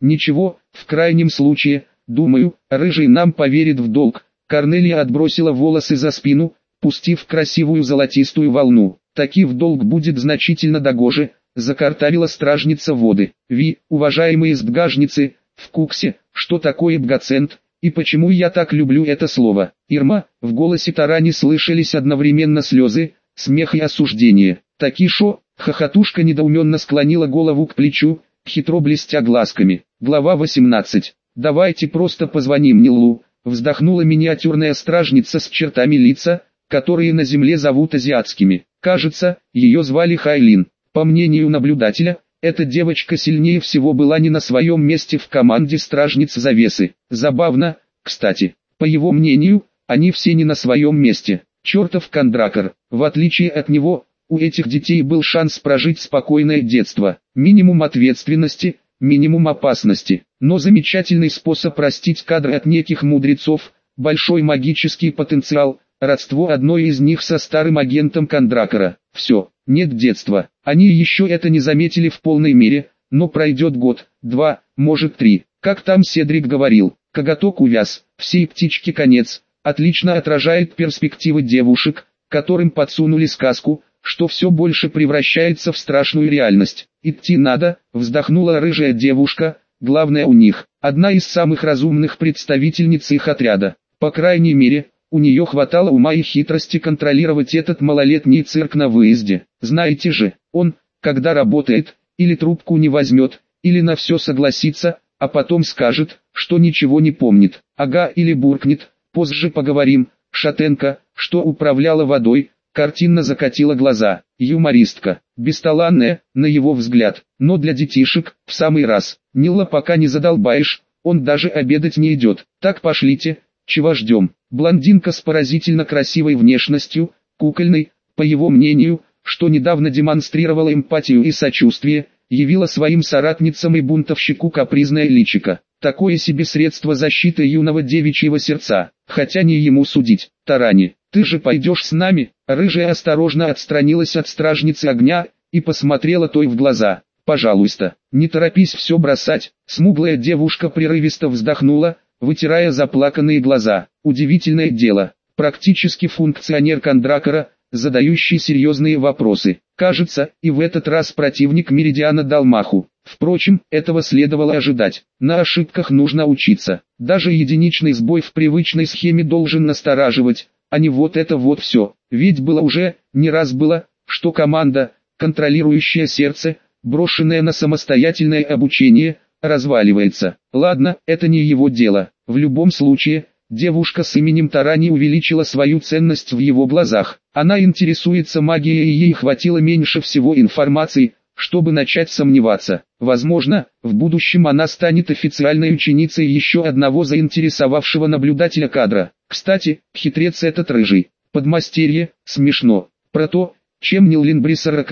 Ничего, в крайнем случае, думаю, рыжий нам поверит в долг. Корнелия отбросила волосы за спину, пустив красивую золотистую волну. Таки в долг будет значительно догоже, закартавила стражница воды. Ви, уважаемые сдгажницы, в куксе, что такое бгацент, и почему я так люблю это слово. Ирма, в голосе Тарани слышались одновременно слезы, смех и осуждение. Такишо, хохотушка недоуменно склонила голову к плечу, хитро блестя глазками. Глава 18. «Давайте просто позвоним Нилу», вздохнула миниатюрная стражница с чертами лица, которые на земле зовут азиатскими. Кажется, ее звали Хайлин. По мнению наблюдателя, эта девочка сильнее всего была не на своем месте в команде стражниц завесы. Забавно, кстати. По его мнению, они все не на своем месте. Чертов кондракор. В отличие от него, у этих детей был шанс прожить спокойное детство. Минимум ответственности, минимум опасности. Но замечательный способ простить кадры от неких мудрецов, большой магический потенциал, родство одной из них со старым агентом Кондракора. Все, нет детства. Они еще это не заметили в полной мере, но пройдет год, два, может три. Как там Седрик говорил, коготок увяз, всей птички конец, отлично отражает перспективы девушек, которым подсунули сказку, что все больше превращается в страшную реальность. «Идти надо», вздохнула рыжая девушка, главное у них, одна из самых разумных представительниц их отряда. По крайней мере, у нее хватало ума и хитрости контролировать этот малолетний цирк на выезде. Знаете же, он, когда работает, или трубку не возьмет, или на все согласится, а потом скажет, что ничего не помнит. Ага или буркнет, позже поговорим. Шатенко, что управляла водой, картинно закатила глаза. Юмористка, бесталанная, на его взгляд, но для детишек, в самый раз. Нила пока не задолбаешь, он даже обедать не идет. Так пошлите, чего ждем? Блондинка с поразительно красивой внешностью, кукольной, по его мнению, что недавно демонстрировала эмпатию и сочувствие, явила своим соратницам и бунтовщику капризное личико. Такое себе средство защиты юного девичьего сердца, хотя не ему судить. Тарани, ты же пойдешь с нами? Рыжая осторожно отстранилась от стражницы огня и посмотрела той в глаза. Пожалуйста, не торопись все бросать. Смуглая девушка прерывисто вздохнула, вытирая заплаканные глаза. Удивительное дело, практически функционер Кондракора, задающий серьезные вопросы. Кажется, и в этот раз противник Меридиана дал маху. Впрочем, этого следовало ожидать. На ошибках нужно учиться. Даже единичный сбой в привычной схеме должен настораживать, а не вот это вот все. Ведь было уже, не раз было, что команда, контролирующая сердце, брошенная на самостоятельное обучение, разваливается. Ладно, это не его дело. В любом случае, девушка с именем Тарани увеличила свою ценность в его глазах. Она интересуется магией и ей хватило меньше всего информации, чтобы начать сомневаться. Возможно, в будущем она станет официальной ученицей еще одного заинтересовавшего наблюдателя кадра. Кстати, хитрец этот рыжий. Подмастерье, смешно. Про то, чем Ниллин Бриссера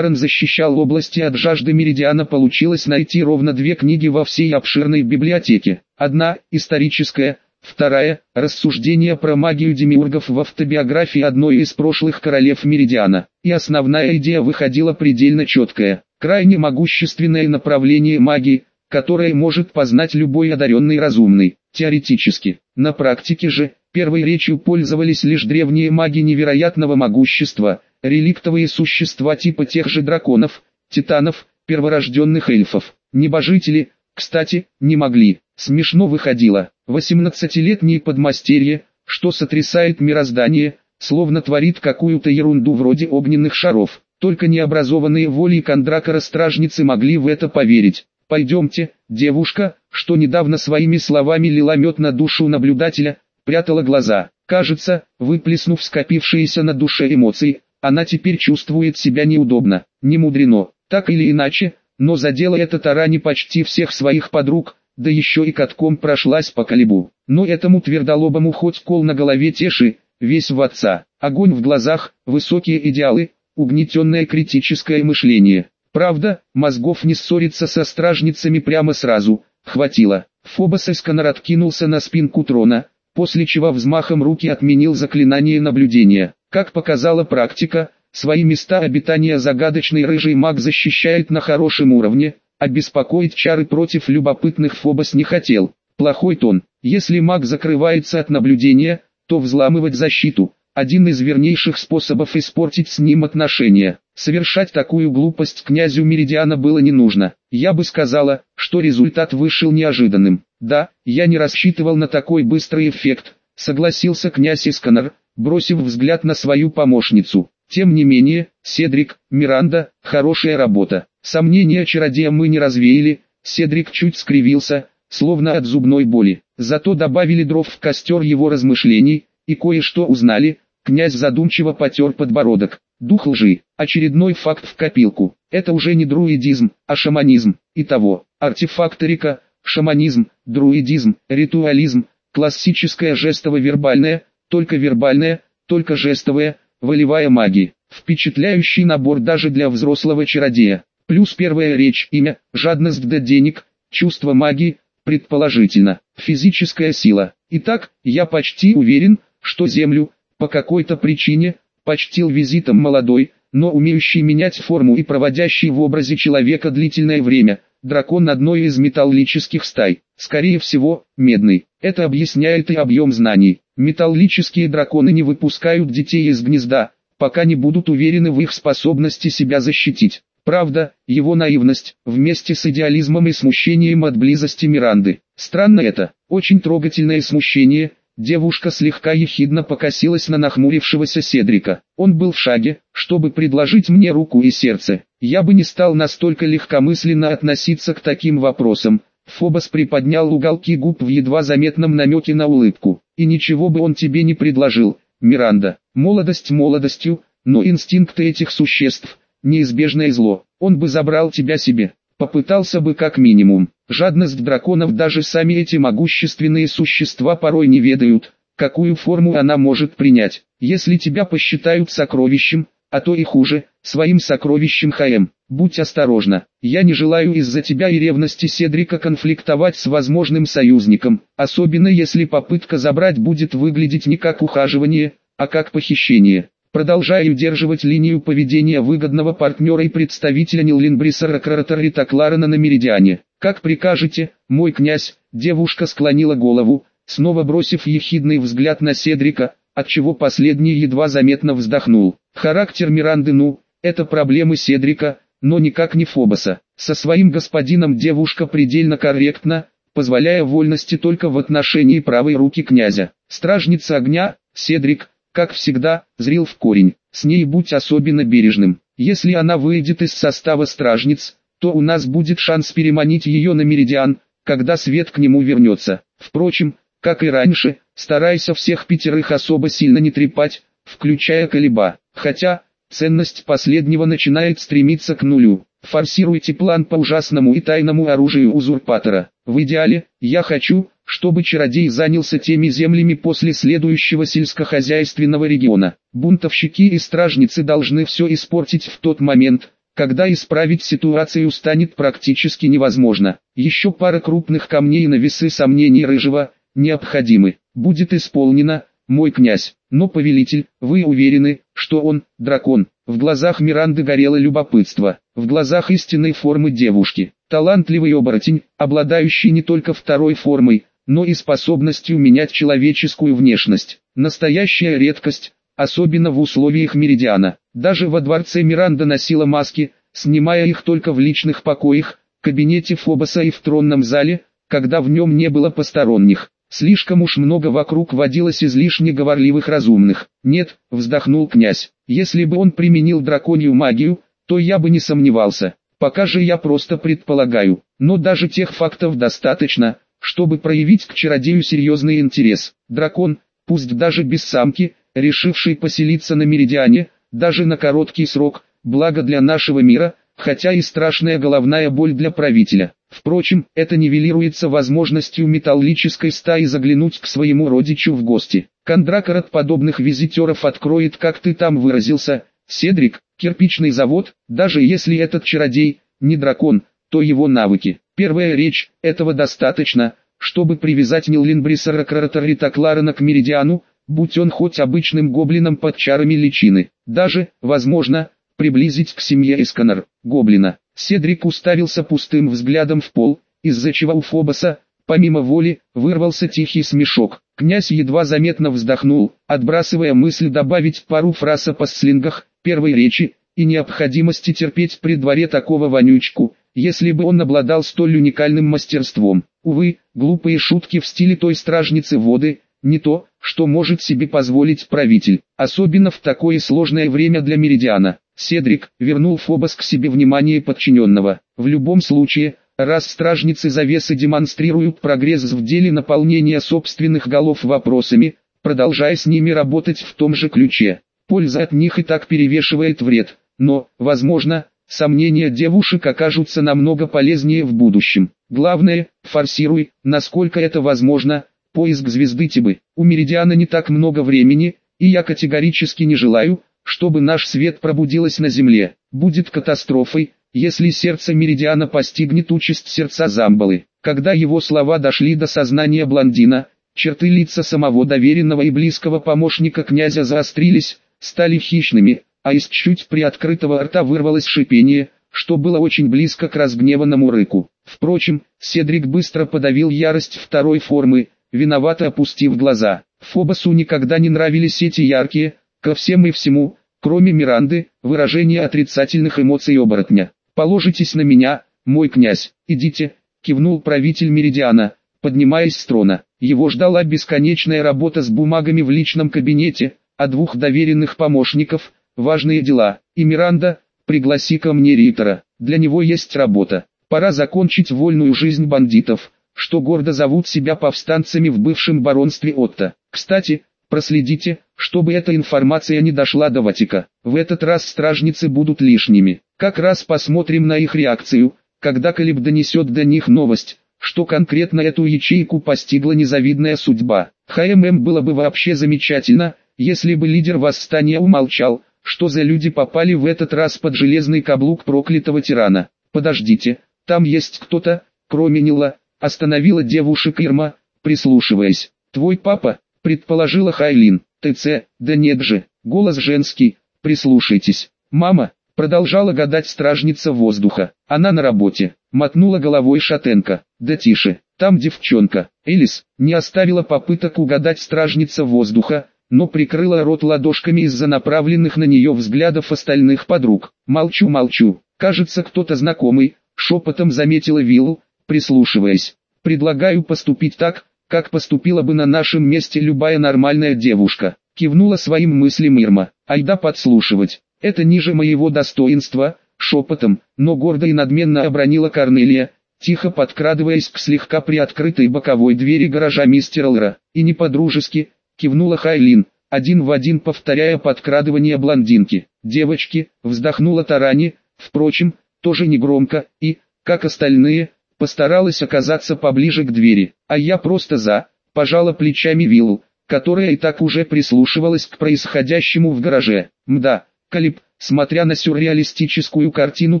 защищал области от жажды Меридиана получилось найти ровно две книги во всей обширной библиотеке. Одна – историческая, вторая – рассуждение про магию демиургов в автобиографии одной из прошлых королев Меридиана. И основная идея выходила предельно четкая. Крайне могущественное направление магии, которое может познать любой одаренный разумный, теоретически. На практике же, первой речью пользовались лишь древние маги невероятного могущества – реликтовые существа типа тех же драконов, титанов, перворожденных эльфов. Небожители, кстати, не могли. Смешно выходило. 18-летние подмастерье, что сотрясает мироздание, словно творит какую-то ерунду вроде огненных шаров. Только необразованные волей Кондракора стражницы могли в это поверить. «Пойдемте, девушка», что недавно своими словами лила мед на душу наблюдателя, прятала глаза. Кажется, выплеснув скопившиеся на душе эмоции, она теперь чувствует себя неудобно, не мудрено, так или иначе, но задела эта Тарани почти всех своих подруг, да еще и катком прошлась по колебу. Но этому твердолобому хоть кол на голове теши, весь в отца, огонь в глазах, высокие идеалы, угнетенное критическое мышление. Правда, мозгов не ссориться со стражницами прямо сразу, хватило. Фобос Эсканар откинулся на спинку трона, после чего взмахом руки отменил заклинание наблюдения. Как показала практика, свои места обитания загадочный рыжий маг защищает на хорошем уровне, обеспокоить чары против любопытных Фобос не хотел. Плохой тон. Если маг закрывается от наблюдения, то взламывать защиту – один из вернейших способов испортить с ним отношения. Совершать такую глупость князю Меридиана было не нужно. Я бы сказала, что результат вышел неожиданным. Да, я не рассчитывал на такой быстрый эффект, согласился князь Исканар, бросив взгляд на свою помощницу. Тем не менее, Седрик, Миранда, хорошая работа. Сомнения чародея мы не развеяли, Седрик чуть скривился, словно от зубной боли. Зато добавили дров в костер его размышлений, и кое-что узнали, князь задумчиво потер подбородок. Дух лжи, очередной факт в копилку. Это уже не друидизм, а шаманизм. Итого, артефакторика, шаманизм, друидизм, ритуализм, классическая жестово-вербальная, только вербальная, только жестовая, волевая магия. Впечатляющий набор даже для взрослого чародея. Плюс первая речь, имя, жадность до денег, чувство магии, предположительно, физическая сила. Итак, я почти уверен, что Землю, по какой-то причине, почтил визитом молодой, но умеющий менять форму и проводящий в образе человека длительное время, дракон одной из металлических стай, скорее всего, медный. Это объясняет и объем знаний. Металлические драконы не выпускают детей из гнезда, пока не будут уверены в их способности себя защитить. Правда, его наивность, вместе с идеализмом и смущением от близости Миранды. Странно это, очень трогательное смущение, Девушка слегка ехидно покосилась на нахмурившегося Седрика. Он был в шаге, чтобы предложить мне руку и сердце. Я бы не стал настолько легкомысленно относиться к таким вопросам. Фобос приподнял уголки губ в едва заметном намеке на улыбку. И ничего бы он тебе не предложил, Миранда. Молодость молодостью, но инстинкты этих существ – неизбежное зло. Он бы забрал тебя себе. Попытался бы как минимум. Жадность драконов даже сами эти могущественные существа порой не ведают, какую форму она может принять. Если тебя посчитают сокровищем, а то и хуже, своим сокровищем ХМ, будь осторожна. Я не желаю из-за тебя и ревности Седрика конфликтовать с возможным союзником, особенно если попытка забрать будет выглядеть не как ухаживание, а как похищение продолжая удерживать линию поведения выгодного партнера и представителя Ниллинбрисера Краратарита Кларена на Меридиане. «Как прикажете, мой князь», девушка склонила голову, снова бросив ехидный взгляд на Седрика, отчего последний едва заметно вздохнул. Характер Миранды ну, это проблемы Седрика, но никак не Фобоса. Со своим господином девушка предельно корректна, позволяя вольности только в отношении правой руки князя. Стражница огня, Седрик, как всегда, зрил в корень. С ней будь особенно бережным. Если она выйдет из состава стражниц, то у нас будет шанс переманить ее на меридиан, когда свет к нему вернется. Впрочем, как и раньше, старайся всех пятерых особо сильно не трепать, включая колеба. Хотя, ценность последнего начинает стремиться к нулю. Форсируйте план по ужасному и тайному оружию узурпатора. В идеале, я хочу, чтобы чародей занялся теми землями после следующего сельскохозяйственного региона. Бунтовщики и стражницы должны все испортить в тот момент, когда исправить ситуацию станет практически невозможно. Еще пара крупных камней на весы сомнений Рыжего, необходимы. Будет исполнено, мой князь. Но, повелитель, вы уверены, что он, дракон? В глазах Миранды горело любопытство. В глазах истинной формы девушки. Талантливый оборотень, обладающий не только второй формой, но и способностью менять человеческую внешность. Настоящая редкость, особенно в условиях Меридиана. Даже во дворце Миранда носила маски, снимая их только в личных покоях, кабинете Фобоса и в тронном зале, когда в нем не было посторонних. Слишком уж много вокруг водилось излишне говорливых разумных. Нет, вздохнул князь, если бы он применил драконью магию, то я бы не сомневался. Пока же я просто предполагаю, но даже тех фактов достаточно, чтобы проявить к чародею серьезный интерес. Дракон, пусть даже без самки, решивший поселиться на Меридиане, даже на короткий срок, благо для нашего мира, хотя и страшная головная боль для правителя. Впрочем, это нивелируется возможностью металлической стаи заглянуть к своему родичу в гости. Кондракор от подобных визитеров откроет, как ты там выразился, Седрик, кирпичный завод, даже если этот чародей, не дракон, то его навыки. Первая речь, этого достаточно, чтобы привязать Миллинбрисера Краратарита Кларена к Меридиану, будь он хоть обычным гоблином под чарами личины. Даже, возможно, приблизить к семье Исканар, гоблина. Седрик уставился пустым взглядом в пол, из-за чего у Фобоса, помимо воли, вырвался тихий смешок. Князь едва заметно вздохнул, отбрасывая мысль добавить пару фраз о постслингах первой речи и необходимости терпеть при дворе такого вонючку, если бы он обладал столь уникальным мастерством. Увы, глупые шутки в стиле той стражницы воды, не то, что может себе позволить правитель, особенно в такое сложное время для Меридиана. Седрик вернул Фобос к себе внимание подчиненного. В любом случае, раз стражницы завесы демонстрируют прогресс в деле наполнения собственных голов вопросами, продолжая с ними работать в том же ключе. Польза от них и так перевешивает вред, но, возможно, сомнения девушек окажутся намного полезнее в будущем. Главное, форсируй, насколько это возможно, поиск звезды Тибы. У Меридиана не так много времени, и я категорически не желаю, чтобы наш свет пробудилось на Земле. Будет катастрофой, если сердце Меридиана постигнет участь сердца Замбалы. Когда его слова дошли до сознания блондина, черты лица самого доверенного и близкого помощника князя заострились, стали хищными, а из чуть приоткрытого рта вырвалось шипение, что было очень близко к разгневанному рыку. Впрочем, Седрик быстро подавил ярость второй формы, виновато опустив глаза. Фобосу никогда не нравились эти яркие, ко всем и всему, кроме Миранды, выражения отрицательных эмоций оборотня. «Положитесь на меня, мой князь, идите», кивнул правитель Меридиана, поднимаясь с трона. Его ждала бесконечная работа с бумагами в личном кабинете, а двух доверенных помощников, важные дела, и Миранда, пригласи ко мне Риттера, для него есть работа. Пора закончить вольную жизнь бандитов, что гордо зовут себя повстанцами в бывшем баронстве Отто. Кстати, проследите, чтобы эта информация не дошла до Ватика. В этот раз стражницы будут лишними. Как раз посмотрим на их реакцию, когда Калиб донесет до них новость, что конкретно эту ячейку постигла незавидная судьба. ХММ было бы вообще замечательно, если бы лидер восстания умолчал, что за люди попали в этот раз под железный каблук проклятого тирана. Подождите, там есть кто-то, кроме Нила, остановила девушек Ирма, прислушиваясь. Твой папа, предположила Хайлин. ТЦ, да нет же, голос женский, прислушайтесь. Мама, продолжала гадать стражница воздуха. Она на работе, мотнула головой шатенка. Да тише, там девчонка. Элис, не оставила попыток угадать стражница воздуха, но прикрыла рот ладошками из-за направленных на нее взглядов остальных подруг. Молчу, молчу, кажется кто-то знакомый, шепотом заметила Виллу, прислушиваясь. Предлагаю поступить так, как поступила бы на нашем месте любая нормальная девушка. Кивнула своим мыслям Ирма. Айда подслушивать. Это ниже моего достоинства, шепотом, но гордо и надменно обронила Корнелия, тихо подкрадываясь к слегка приоткрытой боковой двери гаража мистера Лра. И не по-дружески, кивнула Хайлин, один в один повторяя подкрадывание блондинки. Девочки, вздохнула Тарани, впрочем, тоже негромко, и, как остальные, постаралась оказаться поближе к двери, а я просто за, пожала плечами Виллу, которая и так уже прислушивалась к происходящему в гараже. Мда, Калиб, смотря на сюрреалистическую картину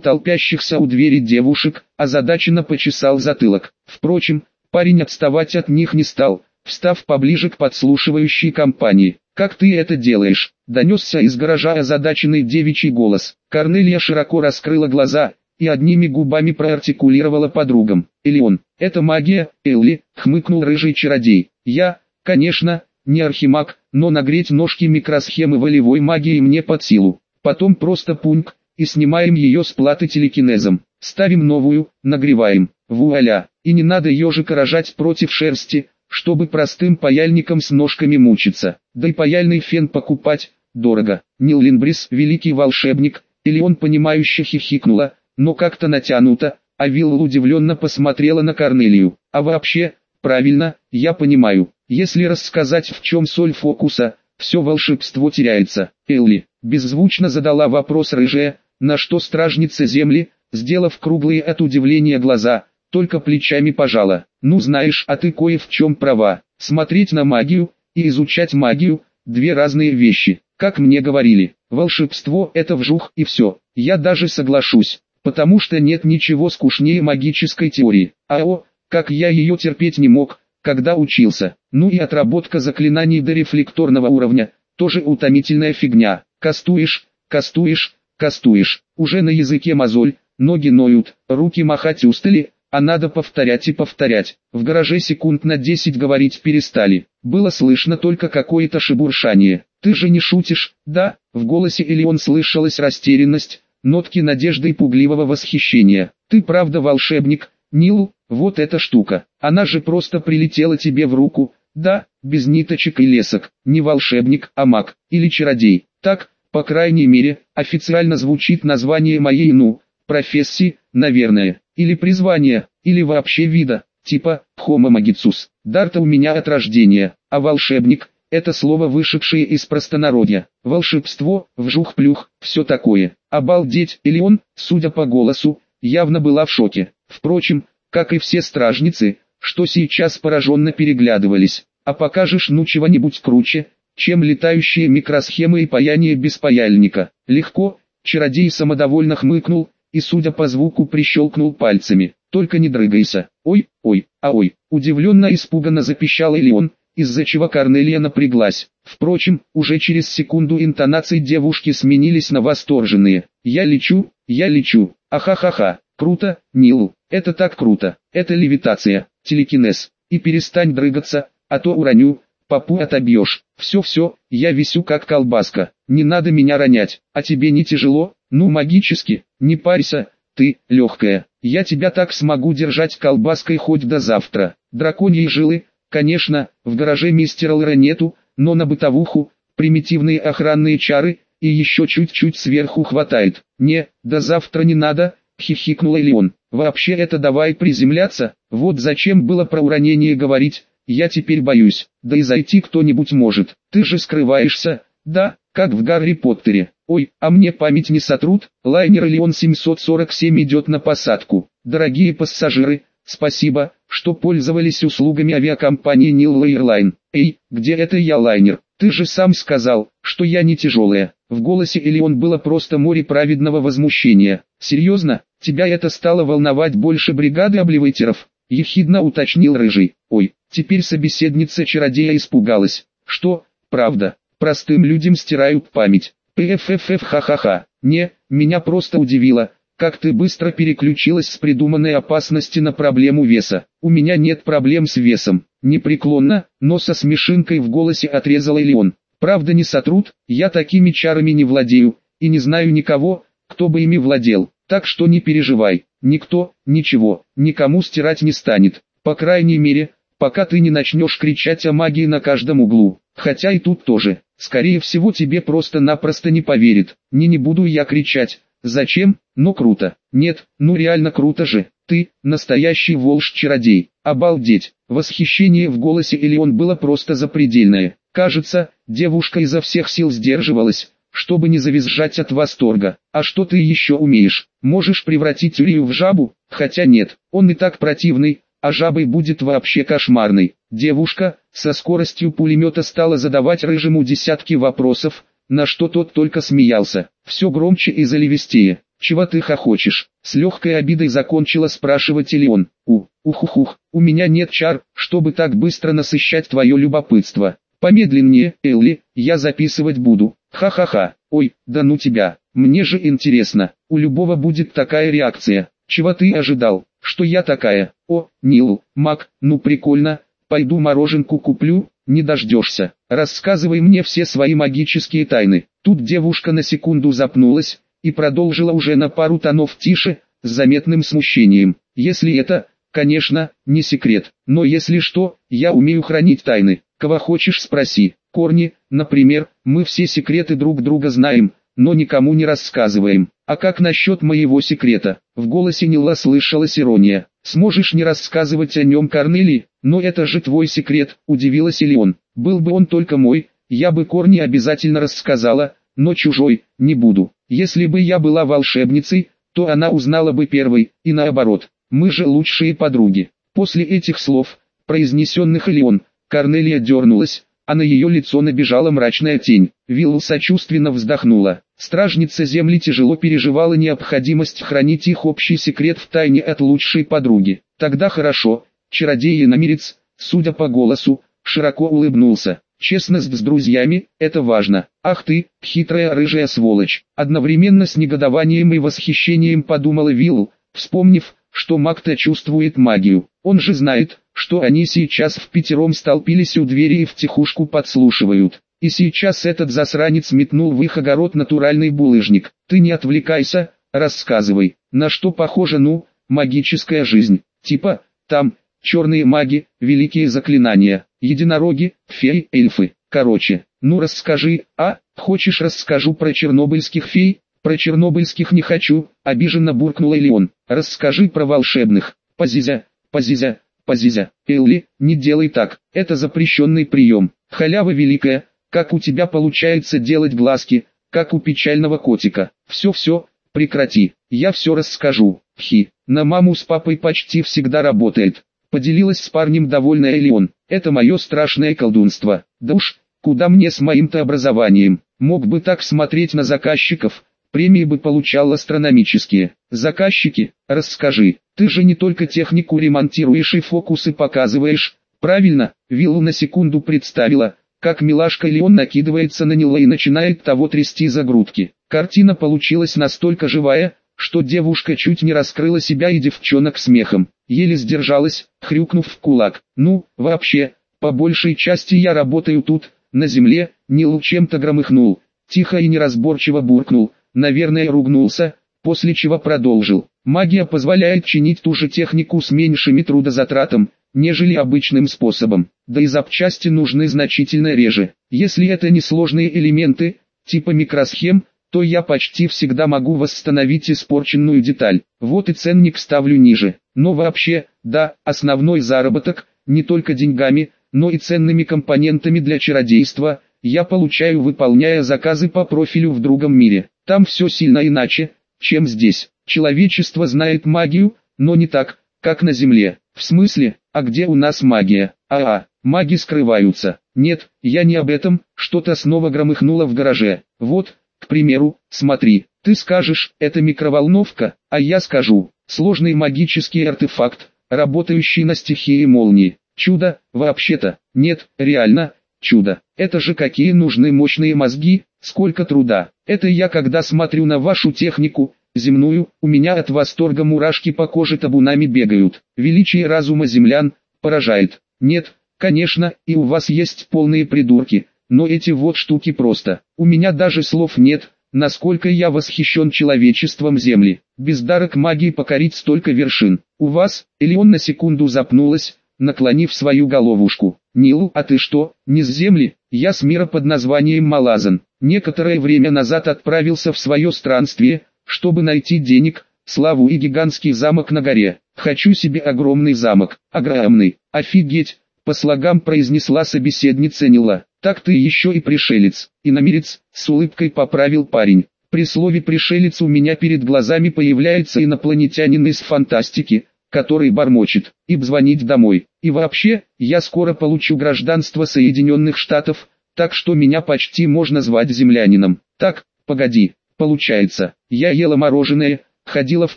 толпящихся у двери девушек, озадаченно почесал затылок. Впрочем, парень отставать от них не стал, встав поближе к подслушивающей компании. «Как ты это делаешь?» – донесся из гаража озадаченный девичий голос. Корнелия широко раскрыла глаза, и одними губами проартикулировала подругам. «Или он, это магия, Элли», — хмыкнул рыжий чародей. «Я, конечно, не архимаг, но нагреть ножки микросхемы волевой магии мне под силу. Потом просто пунк, и снимаем ее с платы телекинезом. Ставим новую, нагреваем. Вуаля, и не надо ежика рожать против шерсти, чтобы простым паяльником с ножками мучиться. Да и паяльный фен покупать, дорого. Нил Линбрис, великий волшебник, или он понимающе хихикнула, но как-то натянуто, а Вилла удивленно посмотрела на Корнелию. А вообще, правильно, я понимаю, если рассказать в чем соль фокуса, все волшебство теряется. Элли, беззвучно задала вопрос рыжая, на что стражница земли, сделав круглые от удивления глаза, только плечами пожала. Ну знаешь, а ты кое в чем права. Смотреть на магию и изучать магию – две разные вещи. Как мне говорили, волшебство – это вжух и все. Я даже соглашусь потому что нет ничего скучнее магической теории. А о, как я ее терпеть не мог, когда учился. Ну и отработка заклинаний до рефлекторного уровня, тоже утомительная фигня. Кастуешь, кастуешь, кастуешь. Уже на языке мозоль, ноги ноют, руки махать устали, а надо повторять и повторять. В гараже секунд на 10 говорить перестали. Было слышно только какое-то шебуршание. «Ты же не шутишь, да?» В голосе Элеон слышалась растерянность, нотки надежды и пугливого восхищения. «Ты правда волшебник, Нил, вот эта штука. Она же просто прилетела тебе в руку, да, без ниточек и лесок. Не волшебник, а маг, или чародей. Так, по крайней мере, официально звучит название моей, ну, профессии, наверное, или призвания, или вообще вида, типа Homo magicus. Дар-то у меня от рождения, а волшебник – это слово вышедшее из простонародья. Волшебство, вжух-плюх, все такое. Обалдеть, или он, судя по голосу, явно была в шоке. Впрочем, как и все стражницы, что сейчас пораженно переглядывались. А покажешь ну чего-нибудь круче, чем летающие микросхемы и паяние без паяльника. Легко, чародей самодовольно хмыкнул, и судя по звуку прищелкнул пальцами. Только не дрыгайся. Ой, ой, а ой. Удивленно испуганно запищал Элеон, из-за чего Корнелия напряглась. Впрочем, уже через секунду интонации девушки сменились на восторженные. «Я лечу, я лечу, ахахаха, круто, Нил, это так круто, это левитация, телекинез, и перестань дрыгаться, а то уроню, попу отобьешь. Все-все, я висю как колбаска, не надо меня ронять, а тебе не тяжело, ну магически, не парься, ты, легкая, я тебя так смогу держать колбаской хоть до завтра. Драконьи жилы, конечно, в гараже мистера Лера нету, но на бытовуху, примитивные охранные чары, и еще чуть-чуть сверху хватает. Не, до завтра не надо, хихикнула Леон. Вообще это давай приземляться, вот зачем было про уронение говорить, я теперь боюсь, да и зайти кто-нибудь может, ты же скрываешься, да, как в Гарри Поттере. Ой, а мне память не сотрут, лайнер Леон 747 идет на посадку. Дорогие пассажиры, спасибо, что пользовались услугами авиакомпании Nil Airline. Эй, где это я лайнер? Ты же сам сказал, что я не тяжелая. В голосе Элеон было просто море праведного возмущения. Серьезно, тебя это стало волновать больше бригады обливайтеров? Ехидно уточнил Рыжий. Ой, теперь собеседница чародея испугалась. Что, правда, простым людям стирают память. Пффф ха-ха-ха. Не, меня просто удивило, как ты быстро переключилась с придуманной опасности на проблему веса. У меня нет проблем с весом. Непреклонно, но со смешинкой в голосе отрезал Элеон. Правда не сотрут, я такими чарами не владею, и не знаю никого, кто бы ими владел. Так что не переживай, никто, ничего, никому стирать не станет. По крайней мере, пока ты не начнешь кричать о магии на каждом углу. Хотя и тут тоже, скорее всего тебе просто-напросто не поверит. Не не буду я кричать, зачем, но круто. Нет, ну реально круто же. Ты, настоящий волш-чародей, обалдеть. Восхищение в голосе Элеон было просто запредельное. Кажется, девушка изо всех сил сдерживалась, чтобы не завизжать от восторга. А что ты еще умеешь? Можешь превратить Урию в жабу? Хотя нет, он и так противный, а жабой будет вообще кошмарный. Девушка, со скоростью пулемета стала задавать рыжему десятки вопросов, на что тот только смеялся. Все громче и заливистее. «Чего ты хохочешь?» С легкой обидой закончила спрашивать Элеон. «У, ухухух, у меня нет чар, чтобы так быстро насыщать твое любопытство. Помедленнее, Элли, я записывать буду. Ха-ха-ха. Ой, да ну тебя. Мне же интересно. У любого будет такая реакция. Чего ты ожидал? Что я такая? О, Нил, Мак, ну прикольно. Пойду мороженку куплю, не дождешься. Рассказывай мне все свои магические тайны. Тут девушка на секунду запнулась и продолжила уже на пару тонов тише, с заметным смущением. Если это, конечно, не секрет, но если что, я умею хранить тайны. Кого хочешь спроси. Корни, например, мы все секреты друг друга знаем, но никому не рассказываем. А как насчет моего секрета? В голосе Нила слышалась ирония. Сможешь не рассказывать о нем Корнели? Но это же твой секрет, удивилась Элеон. Был бы он только мой, я бы Корни обязательно рассказала, но чужой, не буду. Если бы я была волшебницей, то она узнала бы первой, и наоборот. Мы же лучшие подруги. После этих слов, произнесенных Элеон, Корнелия дернулась, а на ее лицо набежала мрачная тень. Вилл сочувственно вздохнула. Стражница земли тяжело переживала необходимость хранить их общий секрет в тайне от лучшей подруги. Тогда хорошо, чародей и намерец, судя по голосу, широко улыбнулся. Честность с друзьями – это важно. Ах ты, хитрая рыжая сволочь. Одновременно с негодованием и восхищением подумала Виллу, вспомнив, что маг-то чувствует магию. Он же знает, что они сейчас в пятером столпились у двери и втихушку подслушивают. И сейчас этот засранец метнул в их огород натуральный булыжник. Ты не отвлекайся, рассказывай, на что похожа ну, магическая жизнь. Типа, там, черные маги, великие заклинания, единороги, феи, эльфы. Короче, ну расскажи, а, хочешь расскажу про чернобыльских фей? Про чернобыльских не хочу, обиженно буркнула Элеон. Расскажи про волшебных. Позизя, позизя, позизя. Элли, не делай так, это запрещенный прием. Халява великая, как у тебя получается делать глазки, как у печального котика. Все-все, прекрати, я все расскажу. Хи, на маму с папой почти всегда работает. Поделилась с парнем довольная Элеон. Это мое страшное колдунство. Да уж, куда мне с моим-то образованием? Мог бы так смотреть на заказчиков, премии бы получал астрономические. Заказчики, расскажи, ты же не только технику ремонтируешь и фокусы показываешь, правильно? Виллу на секунду представила, как милашка Леон накидывается на Нила и начинает того трясти за грудки. Картина получилась настолько живая, что девушка чуть не раскрыла себя и девчонок смехом еле сдержалась, хрюкнув в кулак. «Ну, вообще, по большей части я работаю тут, на земле», Нил чем-то громыхнул, тихо и неразборчиво буркнул, наверное ругнулся, после чего продолжил. «Магия позволяет чинить ту же технику с меньшими трудозатратом, нежели обычным способом, да и запчасти нужны значительно реже. Если это не сложные элементы, типа микросхем, то я почти всегда могу восстановить испорченную деталь. Вот и ценник ставлю ниже. Но вообще, да, основной заработок, не только деньгами, но и ценными компонентами для чародейства, я получаю выполняя заказы по профилю в другом мире. Там все сильно иначе, чем здесь. Человечество знает магию, но не так, как на Земле. В смысле, а где у нас магия? А, а, маги скрываются. Нет, я не об этом, что-то снова громыхнуло в гараже. Вот, к примеру, смотри, ты скажешь, это микроволновка, а я скажу, сложный магический артефакт, работающий на стихии молнии. Чудо, вообще-то, нет, реально, чудо. Это же какие нужны мощные мозги, сколько труда. Это я когда смотрю на вашу технику, земную, у меня от восторга мурашки по коже табунами бегают. Величие разума землян, поражает. Нет, конечно, и у вас есть полные придурки, но эти вот штуки просто. У меня даже слов нет, насколько я восхищен человечеством Земли. Без дара к магии покорить столько вершин. У вас, или он на секунду запнулась, наклонив свою головушку. Нил, а ты что, не с Земли? Я с мира под названием Малазан. Некоторое время назад отправился в свое странствие, чтобы найти денег, славу и гигантский замок на горе. Хочу себе огромный замок, огромный, офигеть, по слогам произнесла собеседница Нила. Так ты еще и пришелец, и намерец, с улыбкой поправил парень. При слове «пришелец» у меня перед глазами появляется инопланетянин из фантастики, который бормочет, и звонить домой. И вообще, я скоро получу гражданство Соединенных Штатов, так что меня почти можно звать землянином. Так, погоди, получается, я ела мороженое, ходила в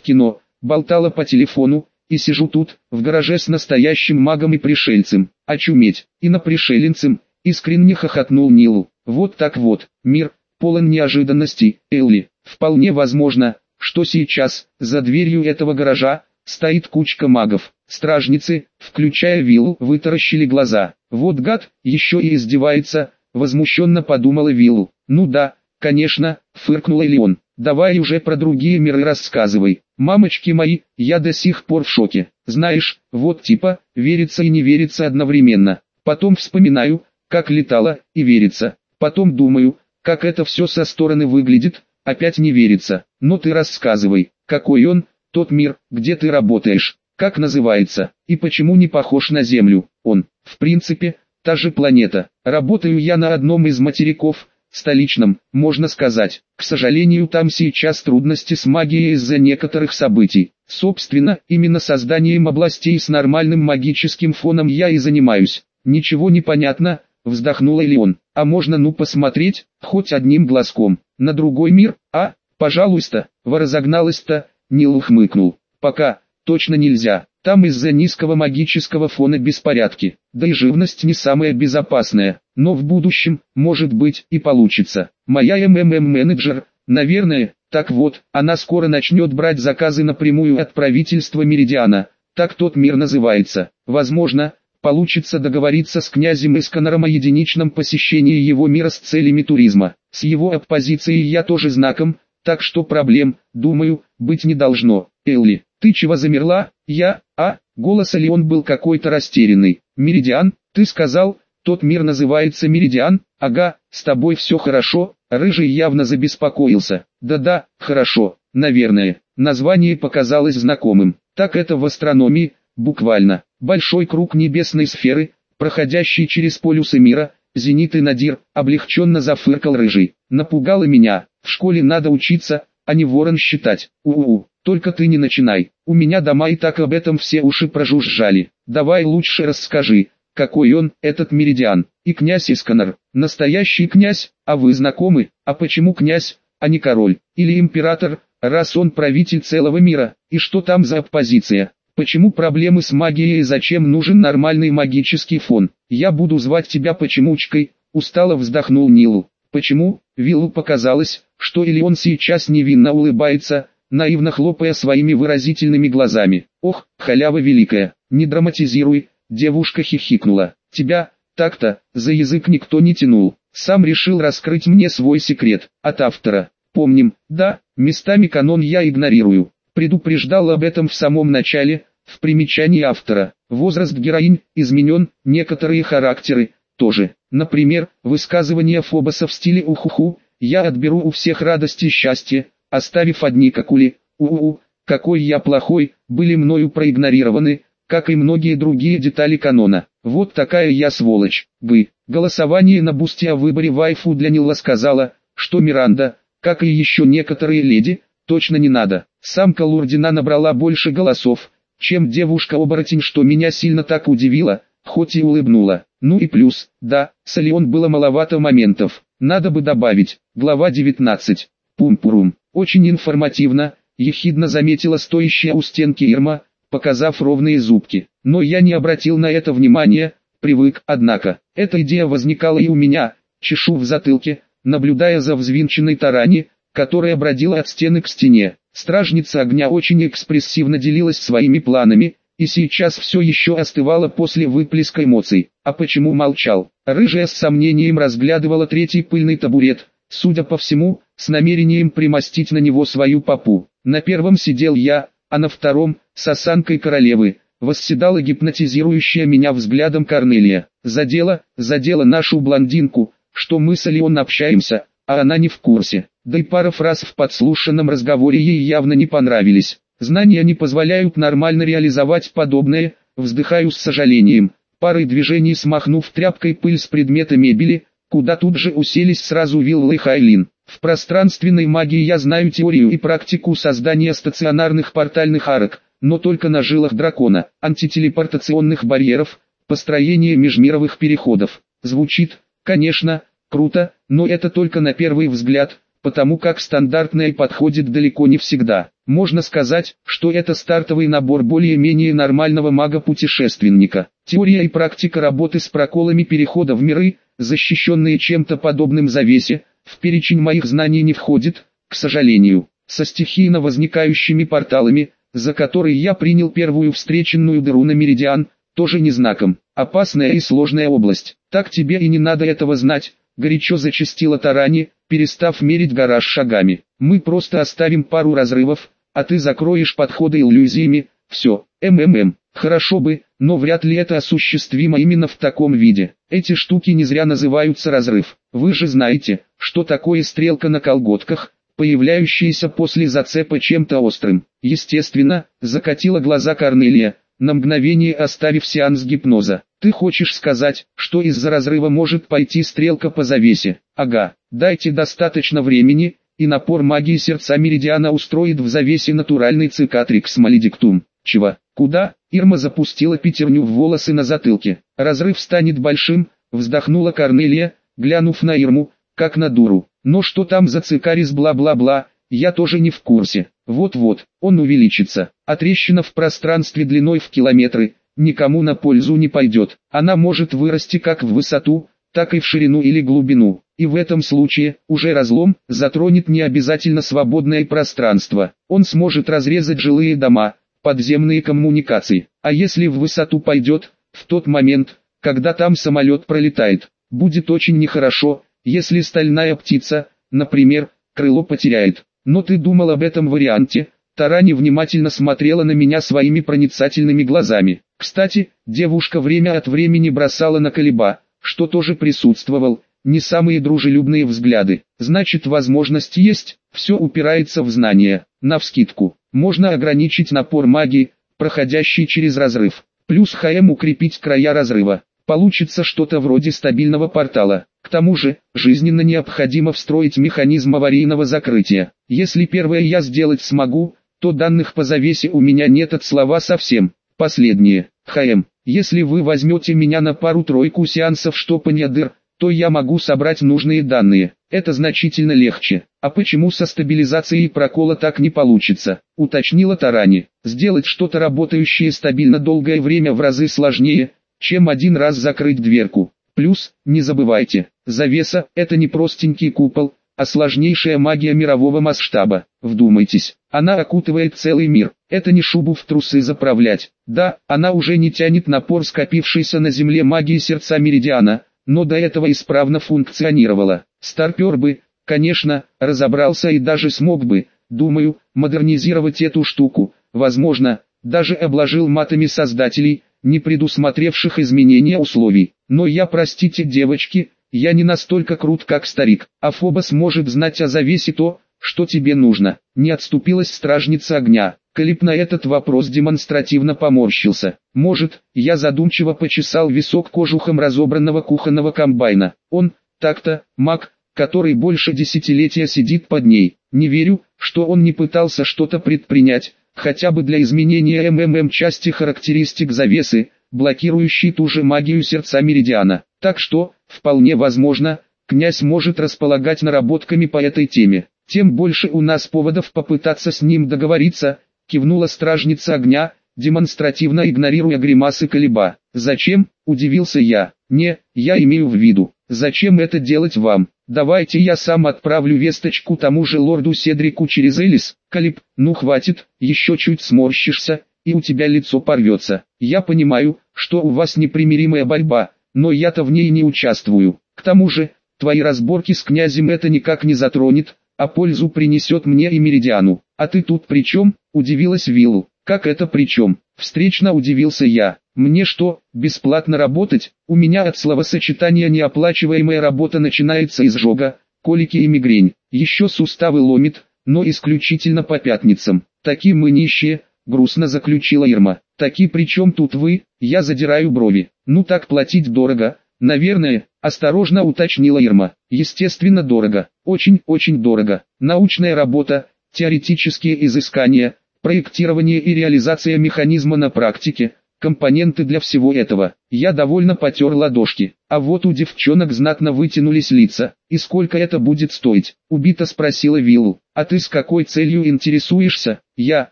кино, болтала по телефону, и сижу тут, в гараже с настоящим магом и пришельцем. Очуметь, и на пришеленцем, Искренне хохотнул Нилу. Вот так вот, мир, полон неожиданностей, Элли. Вполне возможно, что сейчас, за дверью этого гаража, стоит кучка магов. Стражницы, включая Виллу, вытаращили глаза. Вот гад, еще и издевается, возмущенно подумала Виллу. Ну да, конечно, фыркнула Леон. Давай уже про другие миры рассказывай. Мамочки мои, я до сих пор в шоке. Знаешь, вот типа, верится и не верится одновременно. Потом вспоминаю, как летала, и верится. Потом думаю, как это все со стороны выглядит, опять не верится. Но ты рассказывай, какой он, тот мир, где ты работаешь, как называется, и почему не похож на Землю. Он, в принципе, та же планета. Работаю я на одном из материков, столичном, можно сказать. К сожалению там сейчас трудности с магией из-за некоторых событий. Собственно, именно созданием областей с нормальным магическим фоном я и занимаюсь. Ничего не понятно, Вздохнула Леон. А можно ну посмотреть, хоть одним глазком, на другой мир, а? Пожалуйста, разогналась-то, Нил ухмыкнул. Пока, точно нельзя. Там из-за низкого магического фона беспорядки. Да и живность не самая безопасная. Но в будущем, может быть, и получится. Моя МММ-менеджер, наверное, так вот, она скоро начнет брать заказы напрямую от правительства Меридиана, так тот мир называется. Возможно, получится договориться с князем Исконором о единичном посещении его мира с целями туризма. С его оппозицией я тоже знаком, так что проблем, думаю, быть не должно. Элли, ты чего замерла? Я, а, голос Леон был какой-то растерянный. Меридиан, ты сказал, тот мир называется Меридиан? Ага, с тобой все хорошо? Рыжий явно забеспокоился. Да-да, хорошо, наверное. Название показалось знакомым. Так это в астрономии, буквально. Большой круг небесной сферы, проходящий через полюсы мира, зенит и надир, облегченно зафыркал рыжий. Напугало меня, в школе надо учиться, а не ворон считать. У-у-у, только ты не начинай, у меня дома и так об этом все уши прожужжали. Давай лучше расскажи, какой он, этот меридиан, и князь Исконор, настоящий князь, а вы знакомы, а почему князь, а не король, или император, раз он правитель целого мира, и что там за оппозиция? Почему проблемы с магией и зачем нужен нормальный магический фон? Я буду звать тебя почемучкой, устало вздохнул Нилу. Почему? Виллу показалось, что или он сейчас невинно улыбается, наивно хлопая своими выразительными глазами. Ох, халява великая, не драматизируй, девушка хихикнула. Тебя, так-то, за язык никто не тянул. Сам решил раскрыть мне свой секрет, от автора. Помним, да, местами канон я игнорирую предупреждал об этом в самом начале, в примечании автора. Возраст героинь изменен, некоторые характеры тоже. Например, высказывание Фобоса в стиле «ухуху», «я отберу у всех радость и счастье», оставив одни какули, «у-у-у», «какой я плохой», были мною проигнорированы, как и многие другие детали канона. Вот такая я сволочь. Бы. Голосование на бусте о выборе вайфу для Нила сказала, что Миранда, как и еще некоторые леди, точно не надо. Самка Лурдина набрала больше голосов, чем девушка-оборотень, что меня сильно так удивило, хоть и улыбнула. Ну и плюс, да, с было маловато моментов, надо бы добавить. Глава 19. Пум-пурум. Очень информативно, ехидно заметила стоящая у стенки Ирма, показав ровные зубки. Но я не обратил на это внимания, привык, однако. Эта идея возникала и у меня, чешу в затылке, наблюдая за взвинченной тарани, которая бродила от стены к стене. Стражница огня очень экспрессивно делилась своими планами, и сейчас все еще остывало после выплеска эмоций. А почему молчал? Рыжая с сомнением разглядывала третий пыльный табурет, судя по всему, с намерением примостить на него свою попу. На первом сидел я, а на втором, с осанкой королевы, восседала гипнотизирующая меня взглядом Корнелия. Задела, задела нашу блондинку, что мы с Алион общаемся, а она не в курсе. Да и пара фраз в подслушанном разговоре ей явно не понравились. Знания не позволяют нормально реализовать подобное, вздыхаю с сожалением. Парой движений смахнув тряпкой пыль с предмета мебели, куда тут же уселись сразу Вилла и Хайлин. В пространственной магии я знаю теорию и практику создания стационарных портальных арок, но только на жилах дракона, антителепортационных барьеров, построение межмировых переходов. Звучит, конечно, круто, но это только на первый взгляд, потому как стандартное подходит далеко не всегда. Можно сказать, что это стартовый набор более-менее нормального мага-путешественника. Теория и практика работы с проколами перехода в миры, защищенные чем-то подобным завесе, в перечень моих знаний не входит, к сожалению. Со стихийно возникающими порталами, за которые я принял первую встреченную дыру на Меридиан, тоже не знаком. Опасная и сложная область. Так тебе и не надо этого знать, горячо зачастила Тарани, перестав мерить гараж шагами. Мы просто оставим пару разрывов, а ты закроешь подходы иллюзиями, все, МММ. Хорошо бы, но вряд ли это осуществимо именно в таком виде. Эти штуки не зря называются разрыв. Вы же знаете, что такое стрелка на колготках, появляющаяся после зацепа чем-то острым. Естественно, закатила глаза Корнелия, на мгновение оставив сеанс гипноза. Ты хочешь сказать, что из-за разрыва может пойти стрелка по завесе? Ага, дайте достаточно времени, и напор магии сердца Меридиана устроит в завесе натуральный цикатрикс маледиктум. Чего? Куда? Ирма запустила пятерню в волосы на затылке. Разрыв станет большим, вздохнула Корнелия, глянув на Ирму, как на дуру. Но что там за цикарис бла-бла-бла, я тоже не в курсе. Вот-вот, он увеличится, а трещина в пространстве длиной в километры, никому на пользу не пойдет. Она может вырасти как в высоту, так и в ширину или глубину. И в этом случае, уже разлом, затронет не обязательно свободное пространство. Он сможет разрезать жилые дома, подземные коммуникации. А если в высоту пойдет, в тот момент, когда там самолет пролетает, будет очень нехорошо, если стальная птица, например, крыло потеряет. Но ты думал об этом варианте, Тарани внимательно смотрела на меня своими проницательными глазами. Кстати, девушка время от времени бросала на колеба, что тоже присутствовал, не самые дружелюбные взгляды. Значит возможность есть, все упирается в знания. Навскидку, можно ограничить напор магии, проходящий через разрыв. Плюс ХМ укрепить края разрыва. Получится что-то вроде стабильного портала. К тому же, жизненно необходимо встроить механизм аварийного закрытия. Если первое я сделать смогу, то данных по завесе у меня нет от слова совсем. Последнее. ХМ. Если вы возьмете меня на пару-тройку сеансов штопания дыр, то я могу собрать нужные данные. Это значительно легче. А почему со стабилизацией прокола так не получится? Уточнила Тарани. Сделать что-то работающее стабильно долгое время в разы сложнее, чем один раз закрыть дверку. Плюс, не забывайте, завеса – это не простенький купол, а сложнейшая магия мирового масштаба. Вдумайтесь, она окутывает целый мир. Это не шубу в трусы заправлять. Да, она уже не тянет напор скопившейся на земле магии сердца Меридиана, но до этого исправно функционировала. Старпер бы, конечно, разобрался и даже смог бы, думаю, модернизировать эту штуку, возможно, даже обложил матами создателей, не предусмотревших изменения условий. Но я, простите девочки, я не настолько крут как старик, а Фобос может знать о завесе то, что тебе нужно. Не отступилась стражница огня. Калип на этот вопрос демонстративно поморщился. Может, я задумчиво почесал висок кожухом разобранного кухонного комбайна. Он, так-то, маг, который больше десятилетия сидит под ней. Не верю, что он не пытался что-то предпринять, хотя бы для изменения МММ части характеристик завесы, блокирующей ту же магию сердца Меридиана. Так что, вполне возможно, князь может располагать наработками по этой теме. Тем больше у нас поводов попытаться с ним договориться, кивнула стражница огня, демонстративно игнорируя гримасы колеба. «Зачем?» – удивился я. «Не, я имею в виду, зачем это делать вам? Давайте я сам отправлю весточку тому же лорду Седрику через Элис. Калиб, ну хватит, еще чуть сморщишься, и у тебя лицо порвется. Я понимаю, что у вас непримиримая борьба, но я-то в ней не участвую. К тому же, твои разборки с князем это никак не затронет, а пользу принесет мне и Меридиану. А ты тут при чем? Удивилась Виллу. Как это при чем? Встречно удивился я. Мне что, бесплатно работать? У меня от словосочетания неоплачиваемая работа начинается изжога, колики и мигрень. Еще суставы ломит, но исключительно по пятницам. Такие мы нищие, грустно заключила Ирма. Таки причем тут вы? Я задираю брови. Ну так платить дорого, наверное, осторожно уточнила Ирма. Естественно дорого, очень-очень дорого. Научная работа, теоретические изыскания, проектирование и реализация механизма на практике, компоненты для всего этого. Я довольно потер ладошки, а вот у девчонок знатно вытянулись лица. И сколько это будет стоить? Убито спросила Виллу. А ты с какой целью интересуешься? Я,